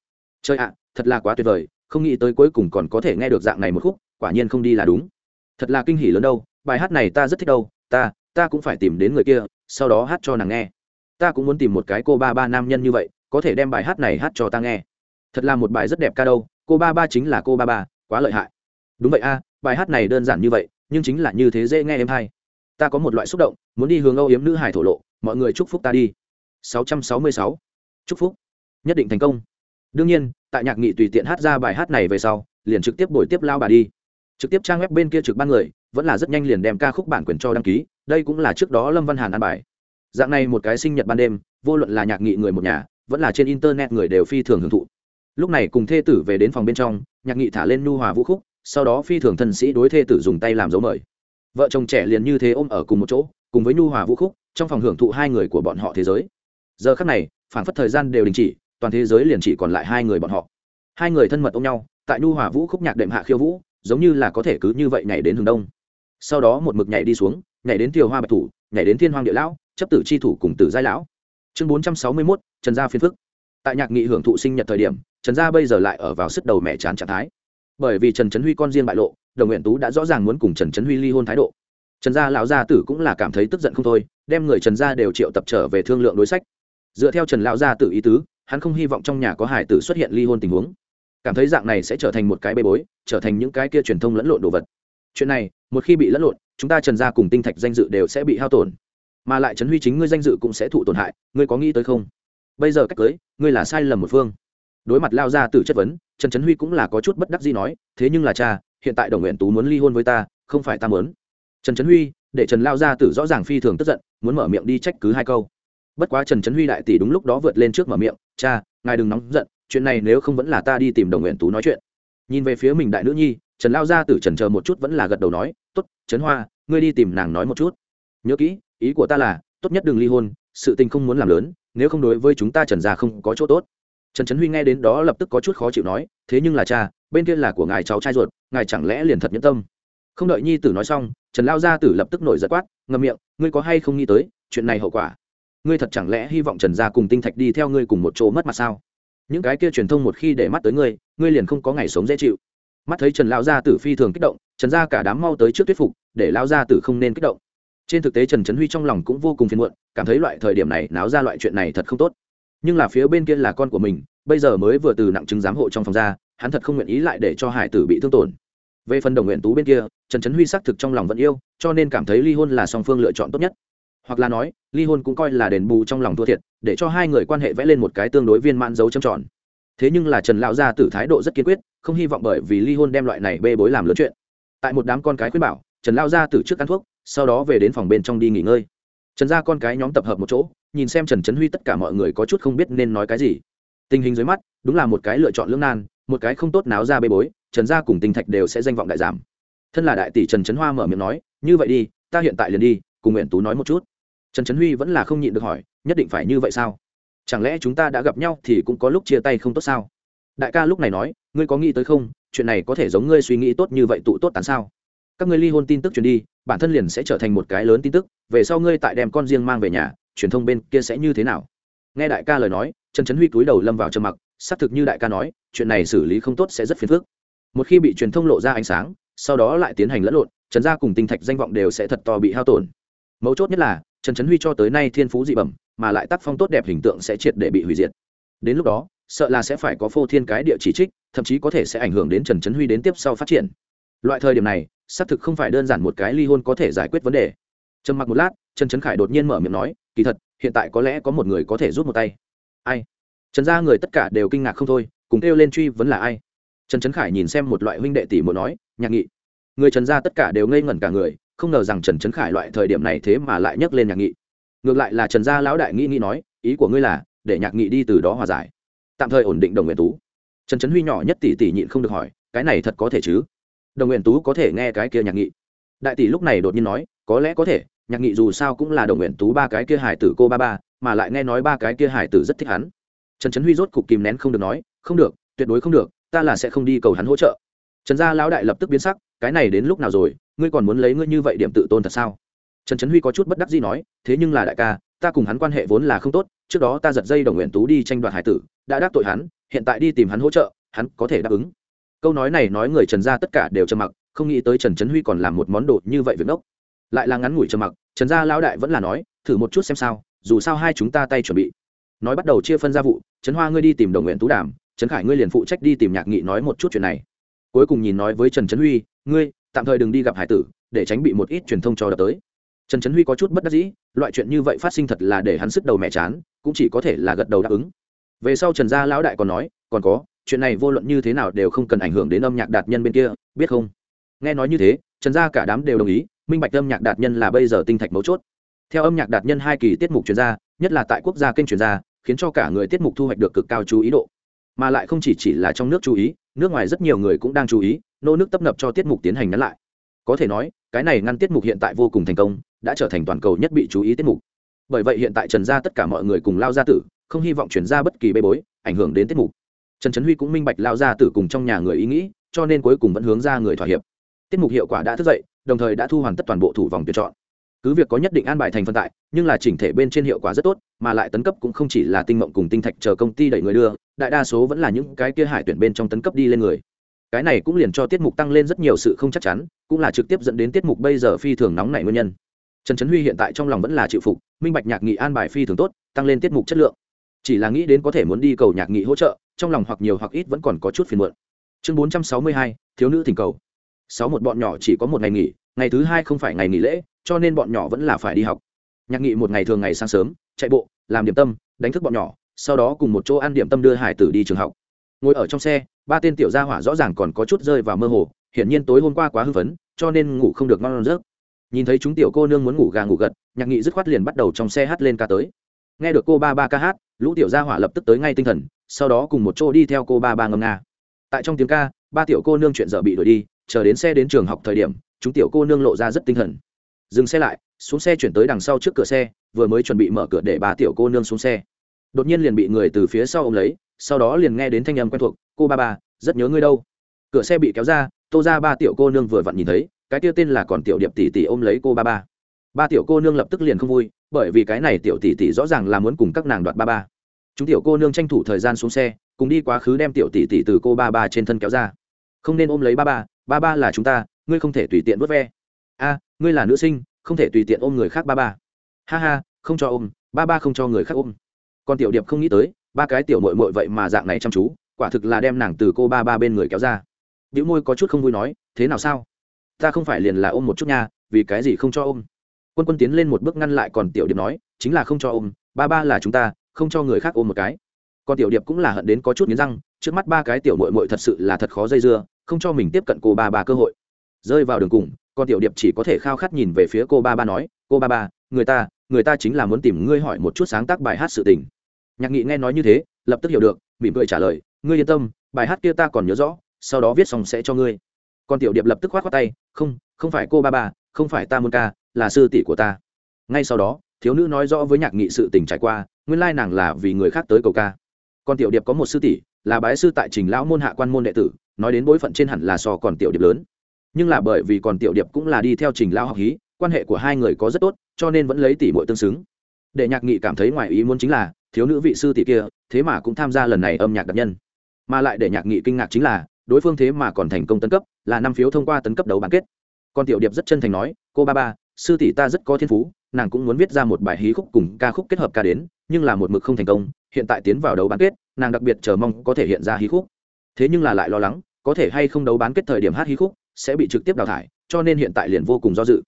Chơi ạ, thật là quá tuyệt vời, không nghĩ tới cuối cùng còn có thể nghe được dạng này một khúc, quả nhiên không đi là đúng. Thật là kinh hỉ lớn đâu, bài hát này ta rất thích đâu, ta ta cũng phải tìm đến người kia, sau đó hát cho nàng nghe ta cũng muốn tìm một cái cô ba ba nam nhân như vậy, có thể đem bài hát này hát cho ta nghe. Thật là một bài rất đẹp ca đâu, cô ba ba chính là cô ba ba, quá lợi hại. Đúng vậy a, bài hát này đơn giản như vậy, nhưng chính là như thế dễ nghe em hay. Ta có một loại xúc động, muốn đi hướng âu yếm nữ hải thổ lộ, mọi người chúc phúc ta đi. 666. chúc phúc. Nhất định thành công. Đương nhiên, tại nhạc nghị tùy tiện hát ra bài hát này về sau, liền trực tiếp buổi tiếp lao bà đi. Trực tiếp trang web bên kia trực ban người, vẫn là rất nhanh liền đem ca khúc bản quyền cho đăng ký, đây cũng là trước đó lâm văn hàn ăn bài dạng này một cái sinh nhật ban đêm, vô luận là nhạc nghị người một nhà, vẫn là trên internet người đều phi thường hưởng thụ. Lúc này cùng thê tử về đến phòng bên trong, nhạc nghị thả lên nhu hòa vũ khúc, sau đó phi thường thân sĩ đối thê tử dùng tay làm dấu mời. Vợ chồng trẻ liền như thế ôm ở cùng một chỗ, cùng với nhu hòa vũ khúc, trong phòng hưởng thụ hai người của bọn họ thế giới. Giờ khắc này phản phất thời gian đều đình chỉ, toàn thế giới liền chỉ còn lại hai người bọn họ. Hai người thân mật ôm nhau, tại nhu hòa vũ khúc nhạc đệm hạ khiêu vũ, giống như là có thể cứ như vậy nhảy đến hướng đông. Sau đó một mực nhảy đi xuống nhảy đến thiều hoa bạch thủ, nhảy đến thiên hoàng địa lão, chấp tử chi thủ cùng tử giai lão. Chương bốn trăm sáu mươi mốt, trần gia phiên phức. Tại nhạc nghị hưởng thụ sinh nhật thời điểm, trần gia bây giờ lại ở vào sức đầu mẹ chán trạng thái. Bởi vì trần trấn huy con riêng bại lộ, đồng nguyện tú đã rõ ràng muốn cùng trần trấn huy ly hôn thái độ. Trần gia lão gia tử cũng là cảm thấy tức giận không thôi, đem người trần gia đều triệu tập trở về thương lượng đối sách. Dựa theo trần lão gia tử ý tứ, hắn không hy vọng trong nhà có hải tử xuất hiện ly hôn tình huống. Cảm thấy dạng này sẽ trở thành một cái bê bối, trở thành những cái kia truyền thông lẫn lộn đồ vật chuyện này, một khi bị lẫn lộn, chúng ta trần gia cùng tinh thạch danh dự đều sẽ bị hao tổn. Mà lại trấn huy chính ngươi danh dự cũng sẽ thụ tổn hại, ngươi có nghĩ tới không? Bây giờ cách cưới ngươi là sai lầm một phương. Đối mặt lao ra từ chất vấn, trần trấn huy cũng là có chút bất đắc gì nói, thế nhưng là cha, hiện tại đồng nguyện tú muốn ly hôn với ta, không phải ta muốn. Trần trấn huy, để trần lao ra tử rõ ràng phi thường tức giận, muốn mở miệng đi trách cứ hai câu. Bất quá trần trấn huy đại tỷ đúng lúc đó vượt lên trước mở miệng, cha, ngài đừng nóng giận, chuyện này nếu không vẫn là ta đi tìm đồng nguyện tú nói chuyện. Nhìn về phía mình đại nữ nhi trần lao gia tử trần chờ một chút vẫn là gật đầu nói t ố t trấn hoa, ngươi đi tìm nàng nói một chút. Nhớ kỹ, ý của ta là, tốt nhất đừng ly hôn, sự tình không muốn làm lớn, nếu không đối với chúng ta trần gia không có chỗ tốt. Trần trấn huy nghe đến đó lập tức có chút khó chịu nói, thế nhưng là cha, bên kia là của ngài cháu trai ruột, ngài chẳng lẽ liền thật nhẫn tâm? Không đợi nhi tử nói xong, trần lao gia tử lập tức nổi giật quát, ngậm miệng, ngươi có hay không nghĩ tới, chuyện này hậu quả? Ngươi thật chẳng lẽ hy vọng trần gia cùng tinh thạch đi theo ngươi cùng một chỗ mất mặt sao? Những cái kia truyền thông một khi để mắt tới ngươi ngươi liền không có ngày sống dễ chịu mắt thấy trần Lão gia tử phi thường kích động, trần gia cả đám mau tới trước thuyết phục, để lao gia tử không nên kích động. Trên thực tế trần trấn huy trong lòng cũng vô cùng phiền muộn, cảm thấy loại thời điểm này náo ra loại chuyện này thật không tốt. Nhưng là phía bên kia là con của mình, bây giờ mới vừa từ nặng chứng giám hộ trong phòng ra, hắn thật không nguyện ý lại để cho hải tử bị thương tổn. Về phần đồng nguyện tú bên kia, trần trấn huy xác thực trong lòng vẫn yêu, cho nên cảm thấy ly hôn là song phương lựa chọn tốt nhất. Hoặc là nói, ly hôn cũng coi là đền bù trong lòng thua thiệt, để cho hai người quan hệ vẽ lên một cái tương đối viên mãn dấu trầm tròn thế nhưng là trần lão gia tử thái độ rất kiên quyết, không hy vọng bởi vì ly hôn đem loại này bê bối làm lớn chuyện. Tại một đám con cái khuyên bảo, trần lão gia tử trước ăn thuốc, sau đó về đến phòng bên trong đi nghỉ ngơi. Trần gia con cái nhóm tập hợp một chỗ, nhìn xem trần trấn huy tất cả mọi người có chút không biết nên nói cái gì. Tình hình dưới mắt, đúng là một cái lựa chọn lưỡng nan, một cái không tốt náo ra bê bối, trần gia cùng tinh thạch đều sẽ danh vọng đại giảm. Thân là đại tỷ trần trấn hoa mở miệng nói, như vậy đi, ta hiện tại liền đi, cùng nguyện tú nói một chút. Trần trấn huy vẫn là không nhịn được hỏi, nhất định phải như vậy sao? Chẳng lẽ chúng ta đã gặp nhau thì cũng có lúc chia tay không tốt sao? Đại ca lúc này nói, ngươi có nghĩ tới không? Chuyện này có thể giống ngươi suy nghĩ tốt như vậy tụ tốt tán sao? Các ngươi ly hôn tin tức truyền đi, bản thân liền sẽ trở thành một cái lớn tin tức, về sau ngươi tại đem con riêng mang về nhà, truyền thông bên kia sẽ như thế nào? Nghe đại ca lời nói, trần trấn huy cúi đầu lâm vào trầm mặc, xác thực như đại ca nói, chuyện này xử lý không tốt sẽ rất phiền phức. Một khi bị truyền thông lộ ra ánh sáng, sau đó lại tiến hành lẫn lộn, trần gia cùng tinh thạch danh vọng đều sẽ thật to bị hao tổn. Mấu chốt nhất là, trần trấn huy cho tới nay thiên phú dị bẩm mà lại tác phong tốt đẹp hình tượng sẽ triệt để bị hủy diệt. Đến lúc đó, sợ là sẽ phải có phô thiên cái địa chỉ trích, thậm chí có thể sẽ ảnh hưởng đến trần trấn huy đến tiếp sau phát triển. Loại thời điểm này, xác thực không phải đơn giản một cái ly hôn có thể giải quyết vấn đề. Trầm mặc một lát, trần trấn khải đột nhiên mở miệng nói, kỳ thật, hiện tại có lẽ có một người có thể rút một tay. Ai? Trần gia người tất cả đều kinh ngạc không thôi, cùng kêu lên truy vấn là ai? Trần trấn khải nhìn xem một loại huynh đệ tỷ muốn nói, nhạc nghị. Người trần gia tất cả đều ngây ngẩn cả người, không ngờ rằng trần trấn khải loại thời điểm này thế mà lại nhấc lên nhạc nghị ngược lại là trần gia lão đại nghĩ nghĩ nói, ý của ngươi là, để nhạc nghị đi từ đó hòa giải. Tạm thời ổn định đồng nguyện tú. Trần trấn huy nhỏ nhất tỷ tỷ nhịn không được hỏi, cái này thật có thể chứ? Đồng nguyện tú có thể nghe cái kia nhạc nghị. Đại tỷ lúc này đột nhiên nói, có lẽ có thể, nhạc nghị dù sao cũng là đồng nguyện tú ba cái kia hải tử cô ba ba, mà lại nghe nói ba cái kia hải tử rất thích hắn. Trần trấn huy rốt cục kìm nén không được nói, không được, tuyệt đối không được, ta là sẽ không đi cầu hắn hỗ trợ. Trần gia lão đại lập tức biến sắc, cái này đến lúc nào rồi, ngươi còn muốn lấy ngươi như vậy điểm tự tôn thật sao? Trần trấn huy có chút bất đắc gì nói thế nhưng là đại ca ta cùng hắn quan hệ vốn là không tốt trước đó ta giật dây đồng nguyện tú đi tranh đoạt hải tử đã đắc tội hắn hiện tại đi tìm hắn hỗ trợ hắn có thể đáp ứng. Câu nói này nói người trần gia tất cả đều trầm mặc không nghĩ tới trần trấn huy còn làm một món đồ như vậy việc nốc, lại là ngắn ngủi trầm mặc trần gia lão đại vẫn là nói thử một chút xem sao dù sao hai chúng ta tay chuẩn bị. Nói bắt đầu chia phân gia vụ trấn hoa ngươi đi tìm đồng nguyện tú đàm trấn khải ngươi liền phụ trách đi tìm nhạc nghị nói một chút chuyện này. Cuối cùng nhìn nói với trần trấn huy ngươi tạm thời đừng đi gặp hải tử để tránh bị một ít truyền thông cho đập tới trần trấn huy có chút bất đắc dĩ, loại chuyện như vậy phát sinh thật là để hắn sức đầu mẹ chán, cũng chỉ có thể là gật đầu đáp ứng. Về sau trần gia lão đại còn nói, còn có, chuyện này vô luận như thế nào đều không cần ảnh hưởng đến âm nhạc đạt nhân bên kia, biết không? Nghe nói như thế, trần gia cả đám đều đồng ý, minh bạch âm nhạc đạt nhân là bây giờ tinh thạch mấu chốt. Theo âm nhạc đạt nhân hai kỳ tiết mục chuyên gia, nhất là tại quốc gia kênh chuyên gia, khiến cho cả người tiết mục thu hoạch được cực cao chú ý độ. Mà lại không chỉ chỉ là trong nước chú ý, nước ngoài rất nhiều người cũng đang chú ý, nô nước tấp nập cho tiết mục tiến hành ngắn lại. Có thể nói, cái này ngăn tiết mục hiện tại vô cùng thành công đã trở thành toàn cầu nhất bị chú ý tiết mục. Bởi vậy hiện tại trần gia tất cả mọi người cùng lao gia tử không hy vọng chuyển ra bất kỳ bê bối ảnh hưởng đến tiết mục. Trần trấn huy cũng minh bạch lao gia tử cùng trong nhà người ý nghĩ, cho nên cuối cùng vẫn hướng ra người thỏa hiệp. Tiết mục hiệu quả đã thức dậy, đồng thời đã thu hoàn tất toàn bộ thủ vòng tuyển chọn. Cứ việc có nhất định an bài thành phân tại, nhưng là chỉnh thể bên trên hiệu quả rất tốt, mà lại tấn cấp cũng không chỉ là tinh mộng cùng tinh thạch chờ công ty đẩy người đưa, đại đa số vẫn là những cái kia hải tuyển bên trong tấn cấp đi lên người. Cái này cũng liền cho tiết mục tăng lên rất nhiều sự không chắc chắn, cũng là trực tiếp dẫn đến tiết mục bây giờ phi thường nóng nảy nguyên nhân trần trấn huy hiện tại trong lòng vẫn là chịu phục minh bạch nhạc nghị an bài phi thường tốt tăng lên tiết mục chất lượng. Chỉ là nghĩ đến có thể muốn đi cầu nhạc nghị hỗ trợ trong lòng hoặc nhiều hoặc ít vẫn còn có chút phiền muộn. Chương bốn trăm sáu mươi hai thiếu nữ thỉnh cầu. Sáu một bọn nhỏ chỉ có một ngày nghỉ ngày thứ hai không phải ngày nghỉ lễ cho nên bọn nhỏ vẫn là phải đi học. Nhạc nghị một ngày thường ngày sáng sớm chạy bộ làm điểm tâm đánh thức bọn nhỏ sau đó cùng một chỗ ăn điểm tâm đưa hải tử đi trường học. Ngồi ở trong xe ba tên tiểu gia hỏa rõ ràng còn có chút rơi vào mơ hồ hiển nhiên tối hôm qua quá hư vấn, cho nên ngủ không được ngon giấc nhìn thấy chúng tiểu cô nương muốn ngủ gà ngủ gật, nhạc nghị dứt khoát liền bắt đầu trong xe hát lên ca tới. Nghe được cô ba ba ca hát, lũ tiểu gia hỏa lập tức tới ngay tinh thần, sau đó cùng một chỗ đi theo cô ba ba ngâm nga. Tại trong tiếng ca, ba tiểu cô nương chuyện dở bị đuổi đi, chờ đến xe đến trường học thời điểm, chúng tiểu cô nương lộ ra rất tinh thần. Dừng xe lại, xuống xe chuyển tới đằng sau trước cửa xe, vừa mới chuẩn bị mở cửa để ba tiểu cô nương xuống xe. Đột nhiên liền bị người từ phía sau ôm lấy, sau đó liền nghe đến thanh âm quen thuộc, cô ba ba, rất nhớ ngươi đâu. Cửa xe bị kéo ra, tô ra ba tiểu cô nương vừa vặn nhìn thấy cái kia tên là còn tiểu điệp tỷ tỷ ôm lấy cô ba ba. Ba tiểu cô nương lập tức liền không vui, bởi vì cái này tiểu tỷ tỷ rõ ràng là muốn cùng các nàng đoạt ba ba. Chúng tiểu cô nương tranh thủ thời gian xuống xe, cùng đi quá khứ đem tiểu tỷ tỷ từ cô ba ba trên thân kéo ra. Không nên ôm lấy ba ba ba ba là chúng ta, ngươi không thể tùy tiện vớt ve. A, ngươi là nữ sinh, không thể tùy tiện ôm người khác ba ba. Ha ha, không cho ôm, ba ba không cho người khác ôm. Còn tiểu điệp không nghĩ tới, ba cái tiểu mội mội vậy mà dạng này chăm chú, quả thực là đem nàng từ cô ba ba bên người kéo ra. Biểu môi có chút không vui nói, thế nào sao? Ta không phải liền là ôm một chút nha, vì cái gì không cho ôm? Quân quân tiến lên một bước ngăn lại còn tiểu điệp nói, chính là không cho ôm, ba ba là chúng ta, không cho người khác ôm một cái. Còn tiểu điệp cũng là hận đến có chút nghiến răng, trước mắt ba cái tiểu mội mội thật sự là thật khó dây dưa, không cho mình tiếp cận cô ba ba cơ hội. Rơi vào đường cùng, con tiểu điệp chỉ có thể khao khát nhìn về phía cô ba ba nói, cô ba ba, người ta người ta chính là muốn tìm ngươi hỏi một chút sáng tác bài hát sự tình. Nhạc nghị nghe nói như thế, lập tức hiểu được, mỉm cười trả lời, ngươi yên tâm, bài hát kia ta còn nhớ rõ, sau đó viết xong sẽ cho ngươi con tiểu điệp lập tức khoát khoát tay, không không phải cô ba ba, không phải ta muốn ca, là sư tỷ của ta. Ngay sau đó, thiếu nữ nói rõ với nhạc nghị sự tình trải qua, nguyên lai nàng là vì người khác tới cầu ca. Con tiểu điệp có một sư tỷ, là bái sư tại trình lão môn hạ quan môn đệ tử, nói đến bối phận trên hẳn là so còn tiểu điệp lớn. Nhưng là bởi vì còn tiểu điệp cũng là đi theo trình lão học hí, quan hệ của hai người có rất tốt, cho nên vẫn lấy tỷ muội tương xứng. Để nhạc nghị cảm thấy ngoài ý muốn chính là, thiếu nữ vị sư tỷ kia, thế mà cũng tham gia lần này âm nhạc đặc nhân. Mà lại để nhạc nghị kinh ngạc chính là, đối phương thế mà còn thành công tấn cấp là năm phiếu thông qua tấn cấp đấu bán kết. Còn tiểu điệp rất chân thành nói, cô ba ba, sư tỷ ta rất có thiên phú, nàng cũng muốn viết ra một bài hí khúc cùng ca khúc kết hợp ca đến, nhưng là một mực không thành công, hiện tại tiến vào đấu bán kết, nàng đặc biệt chờ mong có thể hiện ra hí khúc. Thế nhưng là lại lo lắng, có thể hay không đấu bán kết thời điểm hát hí khúc sẽ bị trực tiếp đào thải, cho nên hiện tại liền vô cùng do dự.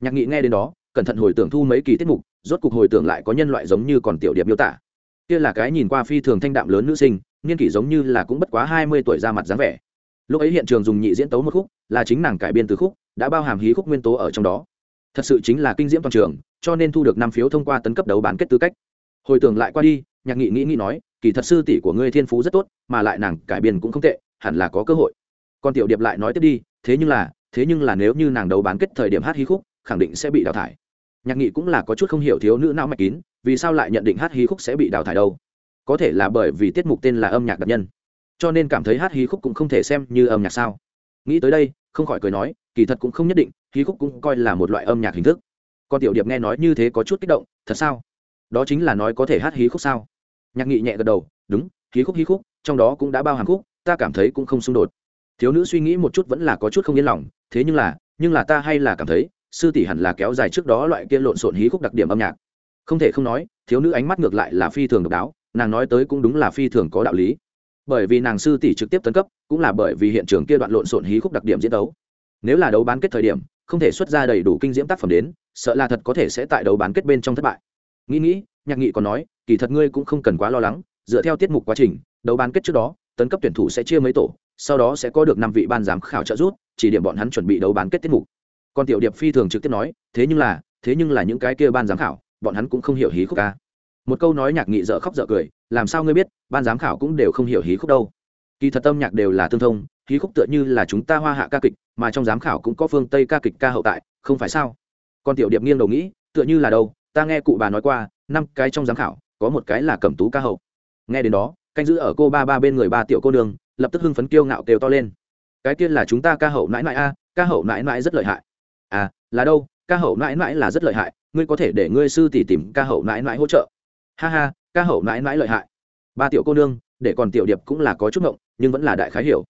Nhạc nghị nghe đến đó, cẩn thận hồi tưởng thu mấy kỳ tiết mục, rốt cục hồi tưởng lại có nhân loại giống như còn tiểu điệp miêu tả. Kia là cái nhìn qua phi thường thanh đạm lớn nữ sinh, niên kỷ giống như là cũng bất quá hai mươi tuổi ra mặt dáng vẻ lúc ấy hiện trường dùng nhị diễn tấu một khúc, là chính nàng cải biên từ khúc, đã bao hàm hí khúc nguyên tố ở trong đó. Thật sự chính là kinh diễm toàn trường, cho nên thu được năm phiếu thông qua tấn cấp đấu bán kết tư cách. Hồi tưởng lại qua đi, nhạc nghị nghĩ nghĩ nói, kỳ thật sư tỷ của ngươi thiên phú rất tốt, mà lại nàng cải biên cũng không tệ, hẳn là có cơ hội. Còn tiểu điệp lại nói tiếp đi, thế nhưng là, thế nhưng là nếu như nàng đấu bán kết thời điểm hát hí khúc, khẳng định sẽ bị đào thải. Nhạc nghị cũng là có chút không hiểu thiếu nữ não mạch kín, vì sao lại nhận định hát hí khúc sẽ bị đào thải đâu? Có thể là bởi vì tiết mục tên là âm nhạc đặc nhân cho nên cảm thấy hát hí khúc cũng không thể xem như âm nhạc sao. Nghĩ tới đây, không khỏi cười nói, kỳ thật cũng không nhất định, hí khúc cũng coi là một loại âm nhạc hình thức. Con tiểu điệp nghe nói như thế có chút kích động, thật sao? Đó chính là nói có thể hát hí khúc sao? Nhạc nghị nhẹ gật đầu, đúng, hí khúc hí khúc, trong đó cũng đã bao hàm khúc, ta cảm thấy cũng không xung đột. Thiếu nữ suy nghĩ một chút vẫn là có chút không yên lòng, thế nhưng là nhưng là ta hay là cảm thấy, sư tỷ hẳn là kéo dài trước đó loại kia lộn xộn hí khúc đặc điểm âm nhạc. Không thể không nói, thiếu nữ ánh mắt ngược lại là phi thường độc đáo, nàng nói tới cũng đúng là phi thường có đạo lý bởi vì nàng sư tỷ trực tiếp tấn cấp, cũng là bởi vì hiện trường kia đoạn lộn xộn hí khúc đặc điểm diễn đấu. Nếu là đấu bán kết thời điểm, không thể xuất ra đầy đủ kinh diễm tác phẩm đến, sợ là thật có thể sẽ tại đấu bán kết bên trong thất bại. Nghĩ nghĩ, nhạc nghị còn nói, kỳ thật ngươi cũng không cần quá lo lắng, dựa theo tiết mục quá trình, đấu bán kết trước đó, tấn cấp tuyển thủ sẽ chia mấy tổ, sau đó sẽ có được năm vị ban giám khảo trợ giúp, chỉ điểm bọn hắn chuẩn bị đấu bán kết tiết mục. Còn tiểu điệp phi thường trực tiếp nói, thế nhưng là, thế nhưng là những cái kia ban giám khảo, bọn hắn cũng không hiểu hí khúc ca một câu nói nhạc nghị dở khóc dở cười, làm sao ngươi biết, ban giám khảo cũng đều không hiểu hí khúc đâu. Kỳ thật âm nhạc đều là tương thông, hí khúc tựa như là chúng ta hoa hạ ca kịch, mà trong giám khảo cũng có phương tây ca kịch ca hậu tại, không phải sao? Còn tiểu điệp nghiêng đầu nghĩ, tựa như là đâu, ta nghe cụ bà nói qua, năm cái trong giám khảo, có một cái là cẩm tú ca hậu. Nghe đến đó, canh giữ ở cô ba ba bên người ba tiểu cô đường lập tức hưng phấn kiêu ngạo kêu to lên. Cái kia là chúng ta ca hậu mãi mãi a, ca hậu mãi mãi rất lợi hại. À là đâu, ca hậu mãi mãi là rất lợi hại, ngươi có thể để ngươi sư tỷ tìm ca hậu mãi mãi hỗ trợ ha ha, ca hậu mãi mãi lợi hại. Ba tiểu cô nương, để còn tiểu điệp cũng là có chút ngộng, nhưng vẫn là đại khái hiểu.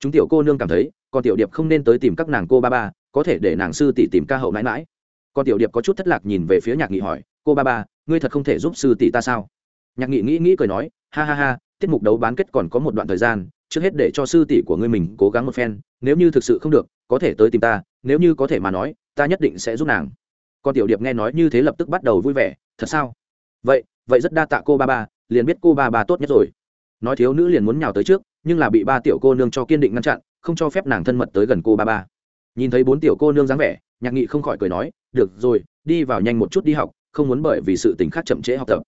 Chúng tiểu cô nương cảm thấy, còn tiểu điệp không nên tới tìm các nàng cô ba ba, có thể để nàng sư tỷ tìm ca hậu mãi mãi. Còn tiểu điệp có chút thất lạc nhìn về phía nhạc nghị hỏi, cô ba ba, ngươi thật không thể giúp sư tỷ ta sao? Nhạc nghị nghĩ nghĩ cười nói, ha ha ha, tiết mục đấu bán kết còn có một đoạn thời gian, trước hết để cho sư tỷ của ngươi mình cố gắng một phen, nếu như thực sự không được, có thể tới tìm ta, nếu như có thể mà nói, ta nhất định sẽ giúp nàng. Còn tiểu điệp nghe nói như thế lập tức bắt đầu vui vẻ, thật sao? Vậy vậy rất đa tạ cô ba ba, liền biết cô ba ba tốt nhất rồi. Nói thiếu nữ liền muốn nhào tới trước, nhưng là bị ba tiểu cô nương cho kiên định ngăn chặn, không cho phép nàng thân mật tới gần cô ba ba. Nhìn thấy bốn tiểu cô nương dáng vẻ, nhạc nghị không khỏi cười nói, được rồi, đi vào nhanh một chút đi học, không muốn bởi vì sự tình khác chậm trễ học tập.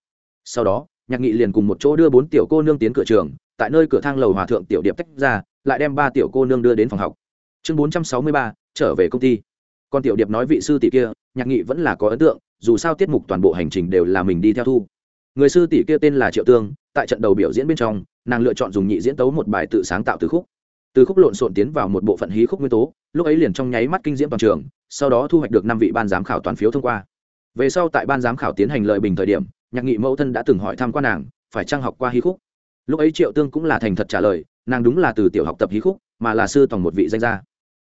Sau đó, nhạc nghị liền cùng một chỗ đưa bốn tiểu cô nương tiến cửa trường, tại nơi cửa thang lầu hòa thượng tiểu điệp tách ra, lại đem ba tiểu cô nương đưa đến phòng học. Chương bốn trăm sáu mươi ba, trở về công ty. Còn tiểu điệp nói vị sư tỷ kia, nhạc nghị vẫn là có ấn tượng, dù sao tiết mục toàn bộ hành trình đều là mình đi theo thu người sư tỷ kia tên là triệu tương, tại trận đầu biểu diễn bên trong, nàng lựa chọn dùng nhị diễn tấu một bài tự sáng tạo từ khúc. Từ khúc lộn xộn tiến vào một bộ phận hí khúc nguyên tố, lúc ấy liền trong nháy mắt kinh diễm toàn trường, sau đó thu hoạch được năm vị ban giám khảo toàn phiếu thông qua. Về sau tại ban giám khảo tiến hành lợi bình thời điểm, nhạc nghị mẫu thân đã từng hỏi thăm quan nàng, phải trang học qua hí khúc? Lúc ấy triệu tương cũng là thành thật trả lời, nàng đúng là từ tiểu học tập hí khúc, mà là sư toàn một vị danh gia.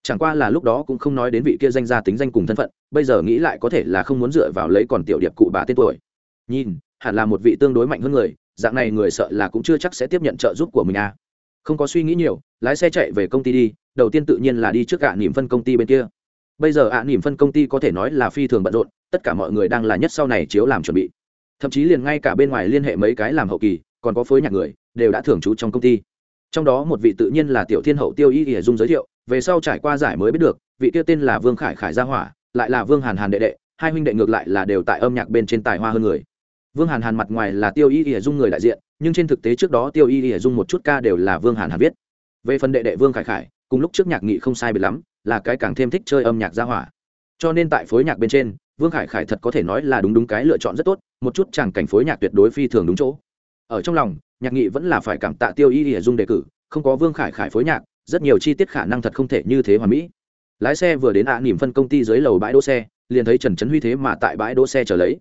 Chẳng qua là lúc đó cũng không nói đến vị kia danh gia tính danh cùng thân phận, bây giờ nghĩ lại có thể là không muốn dựa vào lấy còn tiểu điệp cụ bà tên tuổi. Nhìn hẳn là một vị tương đối mạnh hơn người, dạng này người sợ là cũng chưa chắc sẽ tiếp nhận trợ giúp của mình à. Không có suy nghĩ nhiều, lái xe chạy về công ty đi, đầu tiên tự nhiên là đi trước ạ niềm phân công ty bên kia. Bây giờ ạ niềm phân công ty có thể nói là phi thường bận rộn, tất cả mọi người đang là nhất sau này chiếu làm chuẩn bị. Thậm chí liền ngay cả bên ngoài liên hệ mấy cái làm hậu kỳ, còn có phối nhạc người, đều đã thưởng trú trong công ty. Trong đó một vị tự nhiên là tiểu thiên hậu tiêu y y dung giới thiệu, về sau trải qua giải mới biết được, vị kia tên là vương khải khải gia hỏa, lại là vương hàn hàn đệ đệ, hai huynh đệ ngược lại là đều tại âm nhạc bên trên tài hoa hơn người vương hàn hàn mặt ngoài là tiêu y ỉa dung người đại diện nhưng trên thực tế trước đó tiêu y ỉa dung một chút ca đều là vương hàn hàn viết. Về phần đệ đệ vương khải khải cùng lúc trước nhạc nghị không sai biệt lắm là cái càng thêm thích chơi âm nhạc gia hỏa. Cho nên tại phối nhạc bên trên vương khải khải thật có thể nói là đúng đúng cái lựa chọn rất tốt một chút chẳng cảnh phối nhạc tuyệt đối phi thường đúng chỗ. Ở trong lòng nhạc nghị vẫn là phải cảm tạ tiêu y ỉa dung đề cử không có vương khải khải phối nhạc rất nhiều chi tiết khả năng thật không thể như thế hoàn mỹ. Lái xe vừa đến ạ à, nỉm phân công ty dưới lầu bãi đỗ xe liền thấy trần trấn huy thế mà tại bãi đỗ xe chờ lấy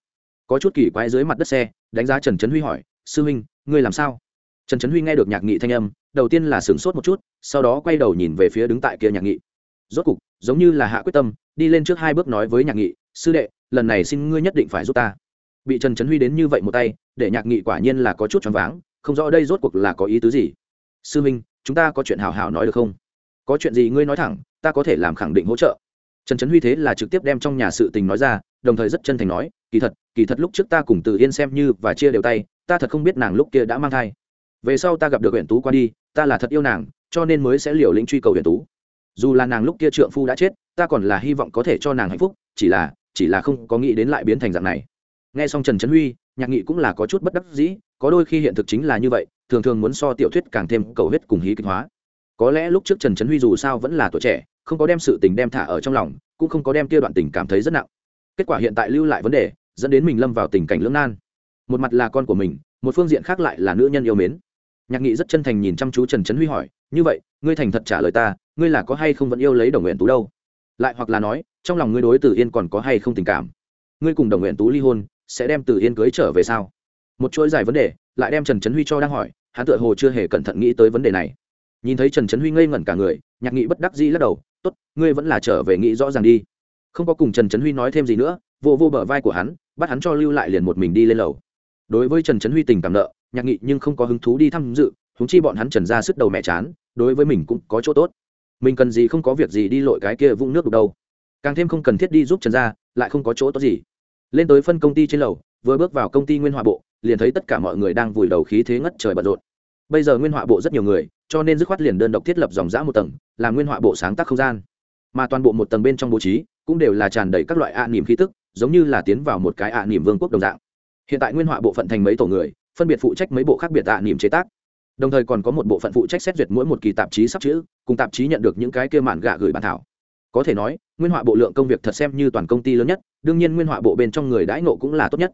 có chút kỳ quái dưới mặt đất xe, đánh giá trần trấn huy hỏi, sư huynh, ngươi làm sao? Trần trấn huy nghe được nhạc nghị thanh âm, đầu tiên là sửng sốt một chút, sau đó quay đầu nhìn về phía đứng tại kia nhạc nghị. Rốt cục, giống như là hạ quyết tâm, đi lên trước hai bước nói với nhạc nghị, sư đệ, lần này xin ngươi nhất định phải giúp ta. Bị trần trấn huy đến như vậy một tay, để nhạc nghị quả nhiên là có chút choáng váng, không rõ đây rốt cuộc là có ý tứ gì. Sư minh chúng ta có chuyện hào hào nói được không? Có chuyện gì ngươi nói thẳng, ta có thể làm khẳng định hỗ trợ. Trần trấn huy thế là trực tiếp đem trong nhà sự tình nói ra, đồng thời rất chân thành nói, kỳ thật kỳ thật lúc trước ta cùng từ yên xem như và chia đều tay, ta thật không biết nàng lúc kia đã mang thai. Về sau ta gặp được uyển tú qua đi, ta là thật yêu nàng, cho nên mới sẽ liều lĩnh truy cầu uyển tú. Dù là nàng lúc kia trượng phu đã chết, ta còn là hy vọng có thể cho nàng hạnh phúc, chỉ là chỉ là không có nghĩ đến lại biến thành dạng này. Nghe xong trần trấn huy, nhạc nghị cũng là có chút bất đắc dĩ, có đôi khi hiện thực chính là như vậy, thường thường muốn so tiểu thuyết càng thêm cầu huyết cùng hí kịch hóa. Có lẽ lúc trước trần trấn huy dù sao vẫn là tuổi trẻ, không có đem sự tình đem thả ở trong lòng, cũng không có đem kia đoạn tình cảm thấy rất nặng. Kết quả hiện tại lưu lại vấn đề dẫn đến mình lâm vào tình cảnh lưỡng nan. Một mặt là con của mình, một phương diện khác lại là nữ nhân yêu mến. Nhạc nghị rất chân thành nhìn chăm chú trần trấn huy hỏi, như vậy, ngươi thành thật trả lời ta, ngươi là có hay không vẫn yêu lấy đồng nguyện tú đâu? Lại hoặc là nói, trong lòng ngươi đối từ yên còn có hay không tình cảm? Ngươi cùng đồng nguyện tú ly hôn, sẽ đem từ yên cưới trở về sao? Một chuỗi dài vấn đề, lại đem trần trấn huy cho đang hỏi, hắn tựa hồ chưa hề cẩn thận nghĩ tới vấn đề này. Nhìn thấy trần trấn huy ngây ngẩn cả người, nhạc nghị bất đắc dĩ lắc đầu, tốt, ngươi vẫn là trở về nghĩ rõ ràng đi. Không có cùng trần trấn huy nói thêm gì nữa vô vô bờ vai của hắn, bắt hắn cho lưu lại liền một mình đi lên lầu. Đối với trần trấn huy tình cảm nợ, nhạc nghị nhưng không có hứng thú đi tham dự húng chi bọn hắn trần ra sức đầu mẹ chán, đối với mình cũng có chỗ tốt. Mình cần gì không có việc gì đi lội cái kia vũng nước được đâu. Càng thêm không cần thiết đi giúp trần ra lại không có chỗ tốt gì. Lên tới phân công ty trên lầu, vừa bước vào công ty nguyên hòa bộ, liền thấy tất cả mọi người đang vùi đầu khí thế ngất trời bận rộn. Bây giờ nguyên họa bộ rất nhiều người, cho nên dứt khoát liền đơn độc thiết lập dòng giã một tầng, làm nguyên họa bộ sáng tác không gian. Mà toàn bộ một tầng bên trong bố trí, cũng đều là tràn đầy các loại ạ niềm khí tức giống như là tiến vào một cái ạ niềm vương quốc đồng dạng. Hiện tại nguyên họa bộ phận thành mấy tổ người, phân biệt phụ trách mấy bộ khác biệt ạ niềm chế tác. Đồng thời còn có một bộ phận phụ trách xét duyệt mỗi một kỳ tạp chí sắp chữ, cùng tạp chí nhận được những cái kia mạn gạ gửi bản thảo. Có thể nói, nguyên họa bộ lượng công việc thật xem như toàn công ty lớn nhất, đương nhiên nguyên họa bộ bên trong người đãi nộ cũng là tốt nhất.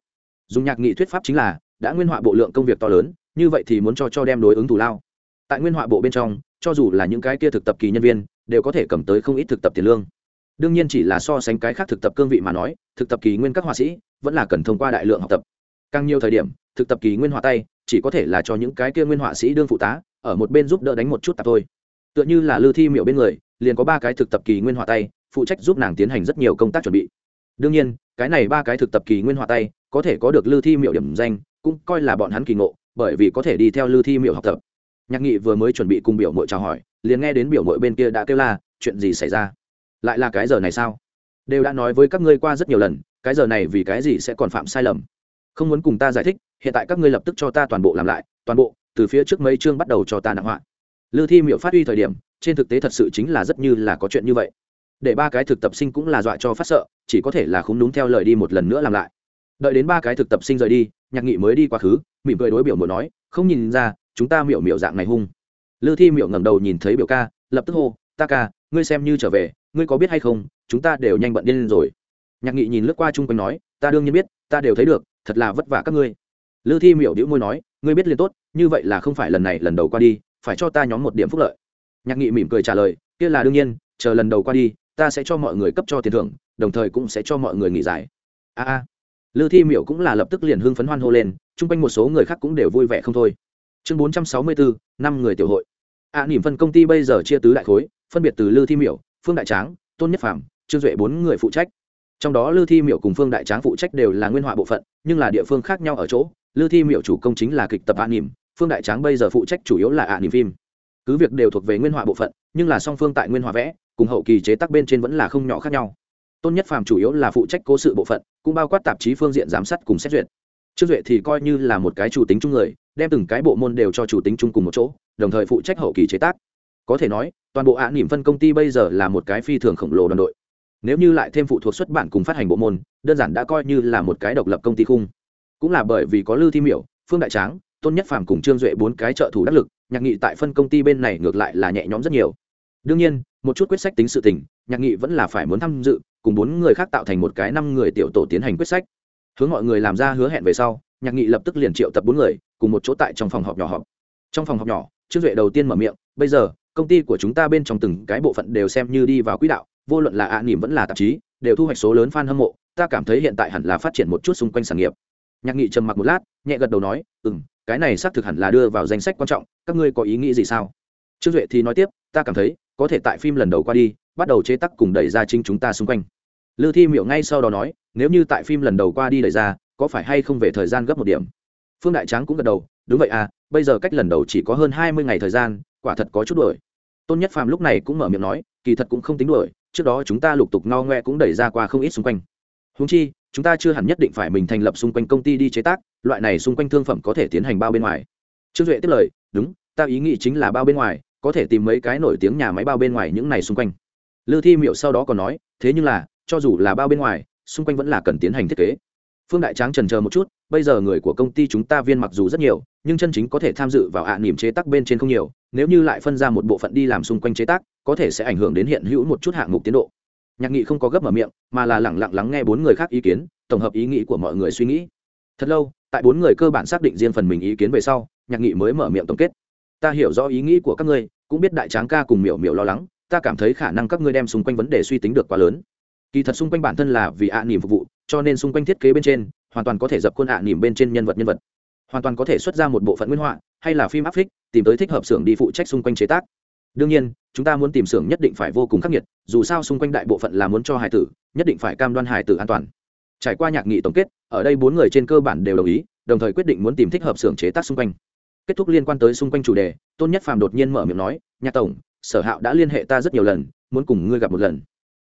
Dùng nhạc nghị thuyết pháp chính là, đã nguyên họa bộ lượng công việc to lớn, như vậy thì muốn cho cho đem đối ứng thù lao. Tại nguyên họa bộ bên trong, cho dù là những cái kia thực tập kỳ nhân viên, đều có thể cầm tới không ít thực tập tiền lương. Đương nhiên chỉ là so sánh cái khác thực tập cương vị mà nói thực tập kỳ nguyên các họa sĩ vẫn là cần thông qua đại lượng học tập. Càng nhiều thời điểm, thực tập kỳ nguyên họa tay chỉ có thể là cho những cái kia nguyên họa sĩ đương phụ tá, ở một bên giúp đỡ đánh một chút tạp thôi. Tựa như là lư thi miệu bên người, liền có ba cái thực tập kỳ nguyên họa tay, phụ trách giúp nàng tiến hành rất nhiều công tác chuẩn bị. Đương nhiên, cái này ba cái thực tập kỳ nguyên họa tay có thể có được lư thi miệu điểm danh, cũng coi là bọn hắn kỳ ngộ, bởi vì có thể đi theo lư thi miệu học tập. Nhạc nghị vừa mới chuẩn bị cùng biểu mội chào hỏi, liền nghe đến biểu mội bên kia đã kêu la, chuyện gì xảy ra? Lại là cái giờ này sao? Đều đã nói với các ngươi qua rất nhiều lần, cái giờ này vì cái gì sẽ còn phạm sai lầm? Không muốn cùng ta giải thích, hiện tại các ngươi lập tức cho ta toàn bộ làm lại, toàn bộ, từ phía trước mấy chương bắt đầu cho ta nặng họa. Lư thi miệu phát huy thời điểm, trên thực tế thật sự chính là rất như là có chuyện như vậy. Để ba cái thực tập sinh cũng là dọa cho phát sợ, chỉ có thể là không đúng theo lời đi một lần nữa làm lại. Đợi đến ba cái thực tập sinh rời đi, nhạc nghị mới đi quá khứ, mỉm cười đối biểu muội nói, không nhìn ra, chúng ta miệu miệu dạng này hung. Lư thi Miệu ngẩng đầu nhìn thấy biểu ca, lập tức hô, ta ca, ngươi xem như trở về, ngươi có biết hay không chúng ta đều nhanh bận điên lên rồi. Nhạc nghị nhìn lướt qua chung quanh nói ta đương nhiên biết ta đều thấy được thật là vất vả các ngươi. Lư thi miểu đĩu môi nói ngươi biết liền tốt như vậy là không phải lần này lần đầu qua đi phải cho ta nhóm một điểm phúc lợi. Nhạc nghị mỉm cười trả lời kia là đương nhiên chờ lần đầu qua đi ta sẽ cho mọi người cấp cho tiền thưởng đồng thời cũng sẽ cho mọi người nghỉ giải. A a. Lư thi miểu cũng là lập tức liền hưng phấn hoan hô lên chung quanh một số người khác cũng đều vui vẻ không thôi. Chương bốn trăm sáu mươi bốn năm người tiểu hội. A à, nỉm phân công ty bây giờ chia tứ đại khối phân biệt từ lư thi miểu phương đại tráng tôn nhất phạm trương duệ bốn người phụ trách. Trong đó lư thi miểu cùng phương đại tráng phụ trách đều là nguyên họa bộ phận, nhưng là địa phương khác nhau ở chỗ. Lư thi miểu chủ công chính là kịch tập an nỉm, phương đại tráng bây giờ phụ trách chủ yếu là ạ nỉm phim. Cứ việc đều thuộc về nguyên họa bộ phận, nhưng là song phương tại nguyên họa vẽ, cùng hậu kỳ chế tác bên trên vẫn là không nhỏ khác nhau. Tôn nhất phàm chủ yếu là phụ trách cố sự bộ phận, cũng bao quát tạp chí phương diện giám sát cùng xét duyệt. Trương duệ thì coi như là một cái chủ tính chung người, đem từng cái bộ môn đều cho chủ tính chung cùng một chỗ, đồng thời phụ trách hậu kỳ chế tác. Có thể nói, toàn bộ ạ nỉm phân công ty bây giờ là một cái phi thường khổng lồ đoàn đội nếu như lại thêm phụ thuộc xuất bản cùng phát hành bộ môn, đơn giản đã coi như là một cái độc lập công ty khung. Cũng là bởi vì có lưu thi miểu, phương đại tráng, tôn nhất phàm cùng trương duệ bốn cái trợ thủ đắc lực, nhạc nghị tại phân công ty bên này ngược lại là nhẹ nhõm rất nhiều. Đương nhiên, một chút quyết sách tính sự tình, nhạc nghị vẫn là phải muốn tham dự, cùng bốn người khác tạo thành một cái năm người tiểu tổ tiến hành quyết sách. Hướng mọi người làm ra hứa hẹn về sau, nhạc nghị lập tức liền triệu tập bốn người, cùng một chỗ tại trong phòng họp nhỏ họp. Trong phòng họp nhỏ, trương duệ đầu tiên mở miệng, bây giờ, công ty của chúng ta bên trong từng cái bộ phận đều xem như đi vào quỹ đạo vô luận là ạ à nỉm vẫn là tạp chí, đều thu hoạch số lớn f a n hâm mộ, ta cảm thấy hiện tại hẳn là phát triển một chút xung quanh sản nghiệp. Nhạc nghị trầm mặc một lát, nhẹ gật đầu nói ừ m cái này xác thực hẳn là đưa vào danh sách quan trọng, các ngươi có ý nghĩ gì sao? Trương duệ thì nói tiếp, ta cảm thấy, có thể tại phim lần đầu qua đi, bắt đầu chế tác cùng đẩy ra chính chúng ta xung quanh. Lư thi miệu ngay sau đó nói, nếu như tại phim lần đầu qua đi đẩy ra, có phải hay không về thời gian gấp một điểm? Phương đại tráng cũng gật đầu, đúng vậy à bây giờ cách lần đầu chỉ có hơn hai mươi ngày thời gian, quả thật có chút đuổi. Tôn nhất phàm lúc này cũng mở miệng nói, kỳ thật cũng không tính đuổi trước đó chúng ta lục tục no ngoe cũng đẩy ra qua không ít xung quanh. Húng chi, chúng ta chưa hẳn nhất định phải mình thành lập xung quanh công ty đi chế tác, loại này xung quanh thương phẩm có thể tiến hành bao bên ngoài. Trương duệ tiếp lời, đúng, ta ý nghĩ chính là bao bên ngoài, có thể tìm mấy cái nổi tiếng nhà máy bao bên ngoài những này xung quanh. Lư thi miệu sau đó còn nói, thế nhưng là, cho dù là bao bên ngoài, xung quanh vẫn là cần tiến hành thiết kế. Phương đại tráng trần chờ một chút, bây giờ người của công ty chúng ta viên mặc dù rất nhiều, nhưng chân chính có thể tham dự vào ạ à niềm chế tác bên trên không nhiều nếu như lại phân ra một bộ phận đi làm xung quanh chế tác, có thể sẽ ảnh hưởng đến hiện hữu một chút hạng mục tiến độ. Nhạc nghị không có gấp mở miệng, mà là lẳng lặng lắng nghe bốn người khác ý kiến, tổng hợp ý nghĩ của mọi người suy nghĩ. Thật lâu, tại bốn người cơ bản xác định riêng phần mình ý kiến về sau, nhạc nghị mới mở miệng tổng kết. Ta hiểu rõ ý nghĩ của các ngươi, cũng biết đại tráng ca cùng miểu miểu lo lắng, ta cảm thấy khả năng các ngươi đem xung quanh vấn đề suy tính được quá lớn. Kỳ thật xung quanh bản thân là vì ạ à phục vụ, cho nên xung quanh thiết kế bên trên, hoàn toàn có thể dập khuôn ạ à bên trên nhân vật nhân vật. Hoàn toàn có thể xuất ra một bộ phận nguyên họa hay là phim áp phích, tìm tới thích hợp xưởng đi phụ trách xung quanh chế tác. Đương nhiên, chúng ta muốn tìm xưởng nhất định phải vô cùng khắc nghiệt, dù sao xung quanh đại bộ phận là muốn cho hải tử, nhất định phải cam đoan hải tử an toàn. Trải qua nhạc nghị tổng kết, ở đây bốn người trên cơ bản đều đồng ý, đồng thời quyết định muốn tìm thích hợp xưởng chế tác xung quanh. Kết thúc liên quan tới xung quanh chủ đề, tôn nhất phàm đột nhiên mở miệng nói, nhạc tổng, sở hạo đã liên hệ ta rất nhiều lần, muốn cùng ngươi gặp một lần.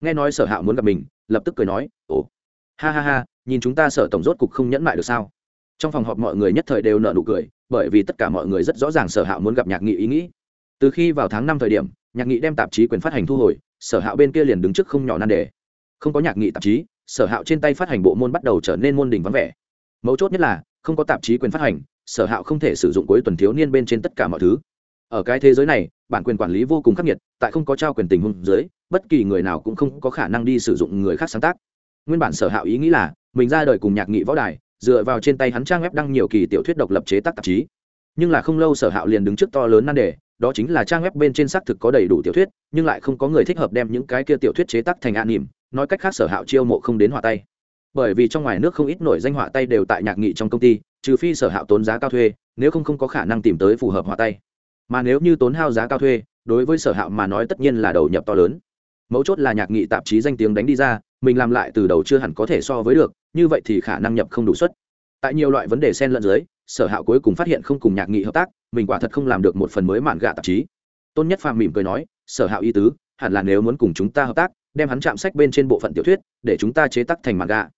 Nghe nói sở hạo muốn gặp mình, lập tức cười nói, ồ, ha ha ha, nhìn chúng ta sở tổng rốt cục không nhẫn mại được sao? Trong phòng họp mọi người nhất thời đều nợ nụ cười, bởi vì tất cả mọi người rất rõ ràng sở hạo muốn gặp nhạc nghị ý nghĩ. Từ khi vào tháng năm thời điểm, nhạc nghị đem tạp chí quyền phát hành thu hồi, sở hạo bên kia liền đứng trước không nhỏ nan đề. Không có nhạc nghị tạp chí, sở hạo trên tay phát hành bộ môn bắt đầu trở nên môn đình vắng vẻ. Mấu chốt nhất là, không có tạp chí quyền phát hành, sở hạo không thể sử dụng cuối tuần thiếu niên bên trên tất cả mọi thứ. Ở cái thế giới này, bản quyền quản lý vô cùng khắc nghiệt, tại không có trao quyền tình hôn dưới, bất kỳ người nào cũng không có khả năng đi sử dụng người khác sáng tác. Nguyên bản sở hạo ý nghĩ là, mình ra đời cùng nhạc nghị võ đài dựa vào trên tay hắn trang web đăng nhiều kỳ tiểu thuyết độc lập chế tác tạp chí. Nhưng là không lâu sở hạo liền đứng trước to lớn nan đề, đó chính là trang web bên trên xác thực có đầy đủ tiểu thuyết, nhưng lại không có người thích hợp đem những cái kia tiểu thuyết chế tác thành an nỉm, nói cách khác sở hạo chiêu mộ không đến họa tay. Bởi vì trong ngoài nước không ít nổi danh họa tay đều tại nhạc nghị trong công ty, trừ phi sở hạo tốn giá cao thuê, nếu không không có khả năng tìm tới phù hợp họa tay. Mà nếu như tốn hao giá cao thuê, đối với sở hạo mà nói tất nhiên là đầu nhập to lớn. Mấu chốt là nhạc nghị tạp chí danh tiếng đánh đi ra, mình làm lại từ đầu chưa hẳn có thể so với được như vậy thì khả năng nhập không đủ suất. Tại nhiều loại vấn đề xen lẫn dưới, sở hạo cuối cùng phát hiện không cùng nhạc nghị hợp tác, mình quả thật không làm được một phần mới mạn gạ tạp chí. Tôn nhất phàm mỉm cười nói, sở hạo y tứ, hẳn là nếu muốn cùng chúng ta hợp tác, đem hắn chạm sách bên trên bộ phận tiểu thuyết, để chúng ta chế tác thành mạn gạ.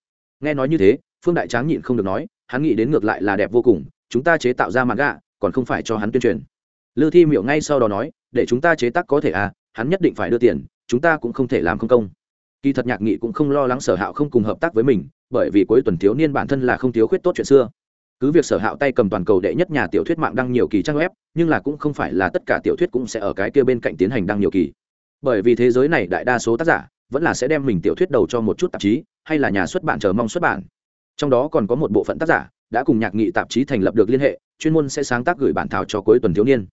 Nghe nói như thế, phương đại tráng nhịn không được nói, hắn nghĩ đến ngược lại là đẹp vô cùng, chúng ta chế tạo ra mạn gạ, còn không phải cho hắn tuyên truyền. Lư thi miểu ngay sau đó nói, để chúng ta chế tác có thể à hắn nhất định phải đưa tiền, chúng ta cũng không thể làm không công. Kỳ thật nhạc nghị cũng không lo lắng sở hạo không cùng hợp tác với mình bởi vì cuối tuần thiếu niên bản thân là không thiếu khuyết tốt chuyện xưa. Cứ việc sở hạo tay cầm toàn cầu đệ nhất nhà tiểu thuyết mạng đăng nhiều kỳ trang web, nhưng là cũng không phải là tất cả tiểu thuyết cũng sẽ ở cái kia bên cạnh tiến hành đăng nhiều kỳ. Bởi vì thế giới này đại đa số tác giả vẫn là sẽ đem mình tiểu thuyết đầu cho một chút tạp chí, hay là nhà xuất bản chờ mong xuất bản. Trong đó còn có một bộ phận tác giả đã cùng nhạc nghị tạp chí thành lập được liên hệ, chuyên môn sẽ sáng tác gửi bản thảo cho cuối tuần thiếu niên.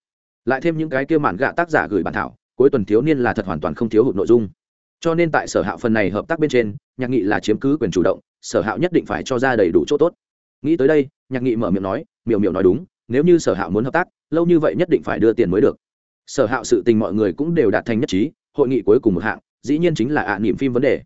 Lại thêm những cái kia mạn gạ tác giả gửi bản thảo, cuối tuần thiếu niên là thật hoàn toàn không thiếu hụt nội dung. Cho nên tại sở hạo phần này hợp tác bên trên, nhạc nghị là chiếm cứ quyền chủ động sở hạo nhất định phải cho ra đầy đủ chỗ tốt. Nghĩ tới đây, nhạc nghị mở miệng nói, miểu miểu nói đúng, nếu như sở hạo muốn hợp tác, lâu như vậy nhất định phải đưa tiền mới được. Sở hạo sự tình mọi người cũng đều đạt thành nhất trí, hội nghị cuối cùng một hạng, dĩ nhiên chính là ạ niệm phim vấn đề.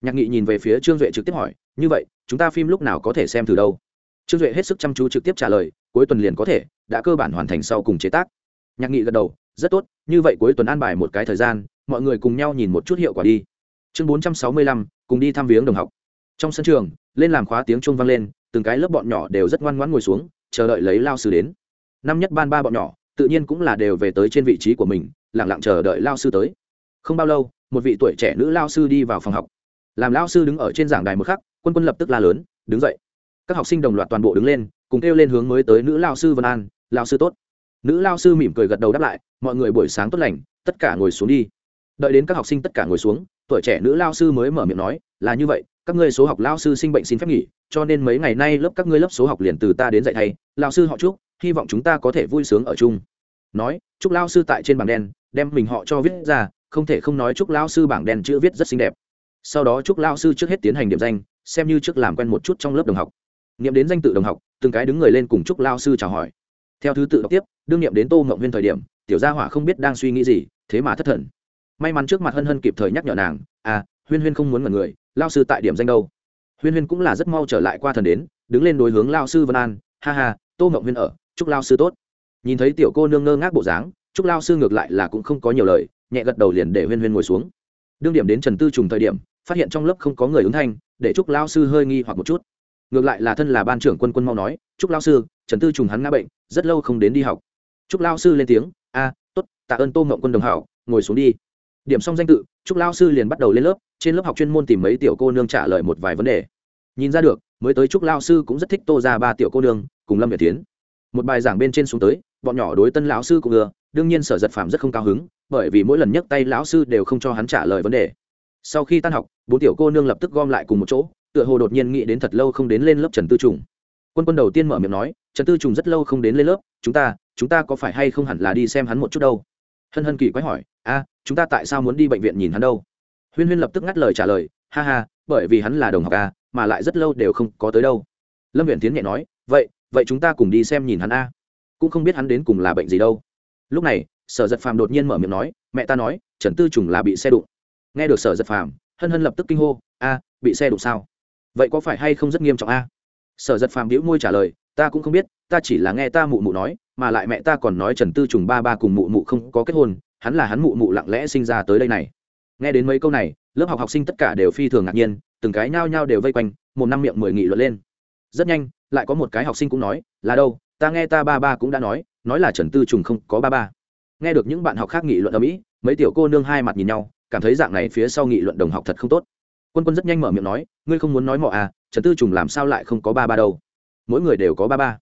Nhạc nghị nhìn về phía trương duệ trực tiếp hỏi, như vậy, chúng ta phim lúc nào có thể xem từ đâu? Trương duệ hết sức chăm chú trực tiếp trả lời, cuối tuần liền có thể, đã cơ bản hoàn thành sau cùng chế tác. Nhạc nghị gật đầu, rất tốt, như vậy cuối tuần an bài một cái thời gian, mọi người cùng nhau nhìn một chút hiệu quả đi. Chương bốn trăm sáu mươi lăm, cùng đi thăm viếng đồng học trong sân trường, lên làm khóa tiếng chuông vang lên, từng cái lớp bọn nhỏ đều rất ngoan ngoãn ngồi xuống, chờ đợi lấy lao sư đến. Năm nhất ban ba bọn nhỏ, tự nhiên cũng là đều về tới trên vị trí của mình lẳng lặng chờ đợi lao sư tới. Không bao lâu, một vị tuổi trẻ nữ lao sư đi vào phòng học. Làm lao sư đứng ở trên giảng đài một khắc, quân quân lập tức la lớn, đứng dậy. Các học sinh đồng loạt toàn bộ đứng lên, cùng kêu lên hướng mới tới nữ lao sư vân an, lao sư tốt. Nữ lao sư mỉm cười gật đầu đáp lại, mọi người buổi sáng tốt lành, tất cả ngồi xuống đi. Đợi đến các học sinh tất cả ngồi xuống, tuổi trẻ nữ lao sư mới mở miệng nói, là như vậy các ngươi số học lao sư sinh bệnh xin phép nghỉ, cho nên mấy ngày nay lớp các ngươi lớp số học liền từ ta đến dạy thầy lao sư họ chúc hy vọng chúng ta có thể vui sướng ở chung. Nói chúc lao sư tại trên bảng đen, đem mình họ cho viết ra, không thể không nói chúc lao sư bảng đen chữ viết rất xinh đẹp. Sau đó chúc lao sư trước hết tiến hành điểm danh, xem như trước làm quen một chút trong lớp đồng học. Nghiệm đến danh tự đồng học, từng cái đứng người lên cùng chúc lao sư chào hỏi. Theo thứ tự đọc tiếp, đương nghiệm đến tô ngộng huyên thời điểm, tiểu gia hỏa không biết đang suy nghĩ gì, thế mà thất thần. May mắn trước mặt hân hân kịp thời nhắc nhở nàng à huyên huyên không muốn mật người lao sư tại điểm danh đâu? Huyên huyên cũng là rất mau trở lại qua thần đến đứng lên đối hướng lao sư vân an. Ha ha tô mộng huyên ở chúc lao sư tốt. Nhìn thấy tiểu cô nương ngơ ngác bộ dáng chúc lao sư ngược lại là cũng không có nhiều lời nhẹ gật đầu liền để huyên huyên ngồi xuống. Đương điểm đến trần tư trùng thời điểm phát hiện trong lớp không có người ứng thanh để chúc lao sư hơi nghi hoặc một chút. Ngược lại là thân là ban trưởng quân quân mau nói chúc lao sư trần tư trùng hắn ngã bệnh rất lâu không đến đi học. Chúc lao sư lên tiếng a à, t ố t tạ ơn tô mộng quân đồng hảo ngồi xuống đi. Điểm xong danh tự chúc lao sư liền bắt đầu lên lớp trên lớp học chuyên môn tìm mấy tiểu cô nương trả lời một vài vấn đề. Nhìn ra được, mới tới chúc lao sư cũng rất thích tô ra ba tiểu cô nương, cùng lâm việt tiến một bài giảng bên trên xuống tới, bọn nhỏ đối tân lão sư cũng ưa, đương nhiên sở giật phạm rất không cao hứng, bởi vì mỗi lần nhấc tay lão sư đều không cho hắn trả lời vấn đề. Sau khi tan học, bốn tiểu cô nương lập tức gom lại cùng một chỗ, tựa hồ đột nhiên nghĩ đến thật lâu không đến lên lớp trần tư trùng. Quân quân đầu tiên mở miệng nói, trần tư trùng rất lâu không đến lên lớp, chúng ta chúng ta có phải hay không hẳn là đi xem hắn một chút đâu? Hân hân kỳ quái hỏi, a, chúng ta tại sao muốn đi bệnh viện nhìn hắn đâu? Huyên huyên lập tức ngắt lời trả lời, ha ha, bởi vì hắn là đồng học a, mà lại rất lâu đều không có tới đâu. Lâm viện tiến nhẹ nói, vậy vậy chúng ta cùng đi xem nhìn hắn a. Cũng không biết hắn đến cùng là bệnh gì đâu. Lúc này, sở giật phàm đột nhiên mở miệng nói, mẹ ta nói, trần tư trùng là bị xe đụng. Nghe được sở giật phàm, hân hân lập tức kinh hô, a, bị xe đụng sao? Vậy có phải hay không rất nghiêm trọng a? Sở giật phàm đĩu môi trả lời, ta cũng không biết, ta chỉ là nghe ta mụ mụ nói, mà lại mẹ ta còn nói trần tư trùng ba ba cùng mụ mụ không có kết hôn, hắn là hắn mụ mụ lặng lẽ sinh ra tới đây này nghe đến mấy câu này, lớp học học sinh tất cả đều phi thường ngạc nhiên, từng cái nhao nhao đều vây quanh, một năm miệng mười nghị luận lên. Rất nhanh, lại có một cái học sinh cũng nói, là đâu, ta nghe ta ba ba cũng đã nói nói là trần tư trùng không có ba ba. Nghe được những bạn học khác nghị luận ở mỹ, mấy tiểu cô nương hai mặt nhìn nhau, cảm thấy dạng này phía sau nghị luận đồng học thật không tốt. Quân quân rất nhanh mở miệng nói, ngươi không muốn nói mọ à trần tư trùng làm sao lại không có ba ba đâu? Mỗi người đều có ba ba.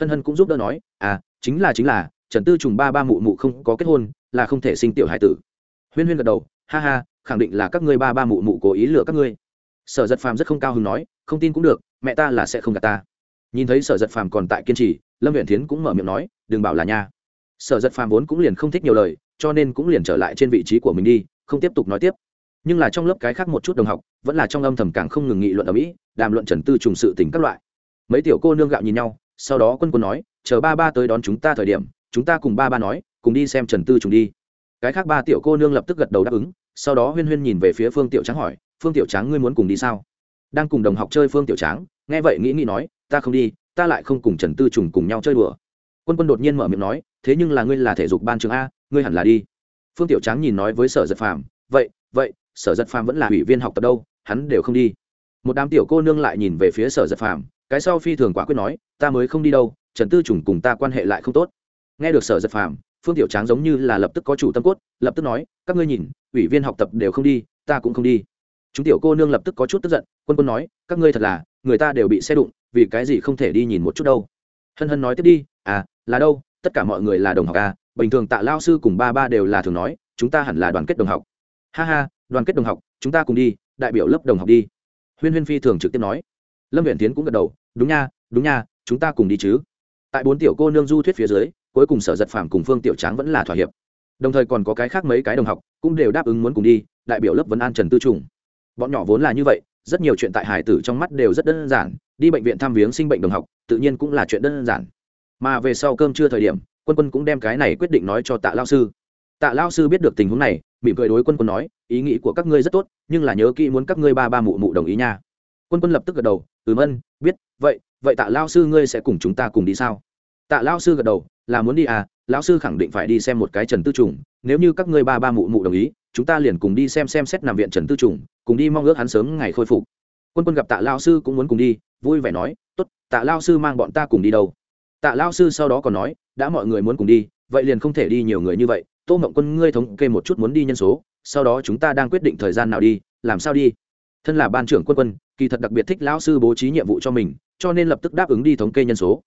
Hân hân cũng giúp đỡ nói à chính là chính là, trần tư trùng ba ba mụ mụ không có kết hôn, là không thể sinh tiểu hải tử. Huyên huyên gật đầu ha ha, khẳng định là các ngươi ba ba mụ mụ cố ý lừa các ngươi. Sở giật phàm rất không cao hứng nói, không tin cũng được, mẹ ta là sẽ không gạt ta. Nhìn thấy sở giật phàm còn tại kiên trì, lâm huyện thiến cũng mở miệng nói, đừng bảo là nha. Sở giật phàm vốn cũng liền không thích nhiều lời, cho nên cũng liền trở lại trên vị trí của mình đi, không tiếp tục nói tiếp. Nhưng là trong lớp cái khác một chút đồng học, vẫn là trong âm thầm càng không ngừng nghị luận ở mỹ, đàm luận trần tư trùng sự tình các loại. Mấy tiểu cô nương gạo nhìn nhau, sau đó quân quân nói, chờ ba ba tới đón chúng ta thời điểm, chúng ta cùng ba ba nói, cùng đi xem trần tư trùng đi. Cái khác ba tiểu cô nương lập tức gật đầu đáp ứng sau đó huyên huyên nhìn về phía phương tiểu trắng hỏi, phương tiểu trắng ngươi muốn cùng đi sao? Đang cùng đồng học chơi phương tiểu trắng nghe vậy nghĩ nghĩ nói, ta không đi, ta lại không cùng trần tư trùng cùng nhau chơi đùa. Quân quân đột nhiên mở miệng nói, thế nhưng là ngươi là thể dục ban trường a, ngươi hẳn là đi. Phương tiểu trắng nhìn nói với sở giật phàm, vậy vậy, sở giật phàm vẫn là ủy viên học tập đâu, hắn đều không đi. Một đám tiểu cô nương lại nhìn về phía sở giật phàm, cái sau phi thường quả quyết nói, ta mới không đi đâu, trần tư trùng cùng ta quan hệ lại không tốt. Nghe được sở giật phàm, phương tiểu tráng giống như là lập tức có chủ tâm cốt, lập tức nói, các ngươi nhìn ủy viên học tập đều không đi, ta cũng không đi. Chúng tiểu cô nương lập tức có chút tức giận, quân quân nói, các ngươi thật là, người ta đều bị xe đụng, vì cái gì không thể đi nhìn một chút đâu. Hân hân nói tiếp đi à là đâu, tất cả mọi người là đồng học à bình thường tạ lao sư cùng ba ba đều là thường nói, chúng ta hẳn là đoàn kết đồng học. Ha ha, đoàn kết đồng học, chúng ta cùng đi, đại biểu lớp đồng học đi. Huyên huyên phi thường trực tiếp nói. Lâm viện tiến cũng gật đầu, đúng nha đúng nha, chúng ta cùng đi chứ. Tại bốn tiểu cô nương du thuyết phía dưới, cuối cùng sở giật phàm cùng phương tiểu tráng vẫn là thỏa hiệp đồng thời còn có cái khác mấy cái đồng học cũng đều đáp ứng muốn cùng đi, đại biểu lớp vấn an trần tư trùng. Bọn nhỏ vốn là như vậy, rất nhiều chuyện tại hải tử trong mắt đều rất đơn giản, đi bệnh viện thăm viếng sinh bệnh đồng học, tự nhiên cũng là chuyện đơn giản. Mà về sau cơm trưa thời điểm, quân quân cũng đem cái này quyết định nói cho tạ lao sư. Tạ lao sư biết được tình huống này, mỉm cười đối quân quân nói, ý nghĩ của các ngươi rất tốt, nhưng là nhớ kỹ muốn các ngươi ba ba mụ mụ đồng ý nha. Quân quân lập tức gật đầu, ừm ân, biết, vậy vậy tạ lao sư ngươi sẽ cùng chúng ta cùng đi sao? Tạ lao sư gật đầu, là muốn đi à lão sư khẳng định phải đi xem một cái trần tư trùng, nếu như các ngươi ba ba mụ mụ đồng ý, chúng ta liền cùng đi xem xem xét nằm viện trần tư trùng, cùng đi mong ước hắn sớm ngày khôi phục. Quân quân gặp tạ lao sư cũng muốn cùng đi, vui vẻ nói, tốt, tạ lao sư mang bọn ta cùng đi đâu? Tạ lao sư sau đó còn nói, đã mọi người muốn cùng đi, vậy liền không thể đi nhiều người như vậy, tô mộng quân ngươi thống kê một chút muốn đi nhân số, sau đó chúng ta đang quyết định thời gian nào đi, làm sao đi? Thân là ban trưởng quân quân, kỳ thật đặc biệt thích lão sư bố trí nhiệm vụ cho mình, cho nên lập tức đáp ứng đi thống kê nhân số.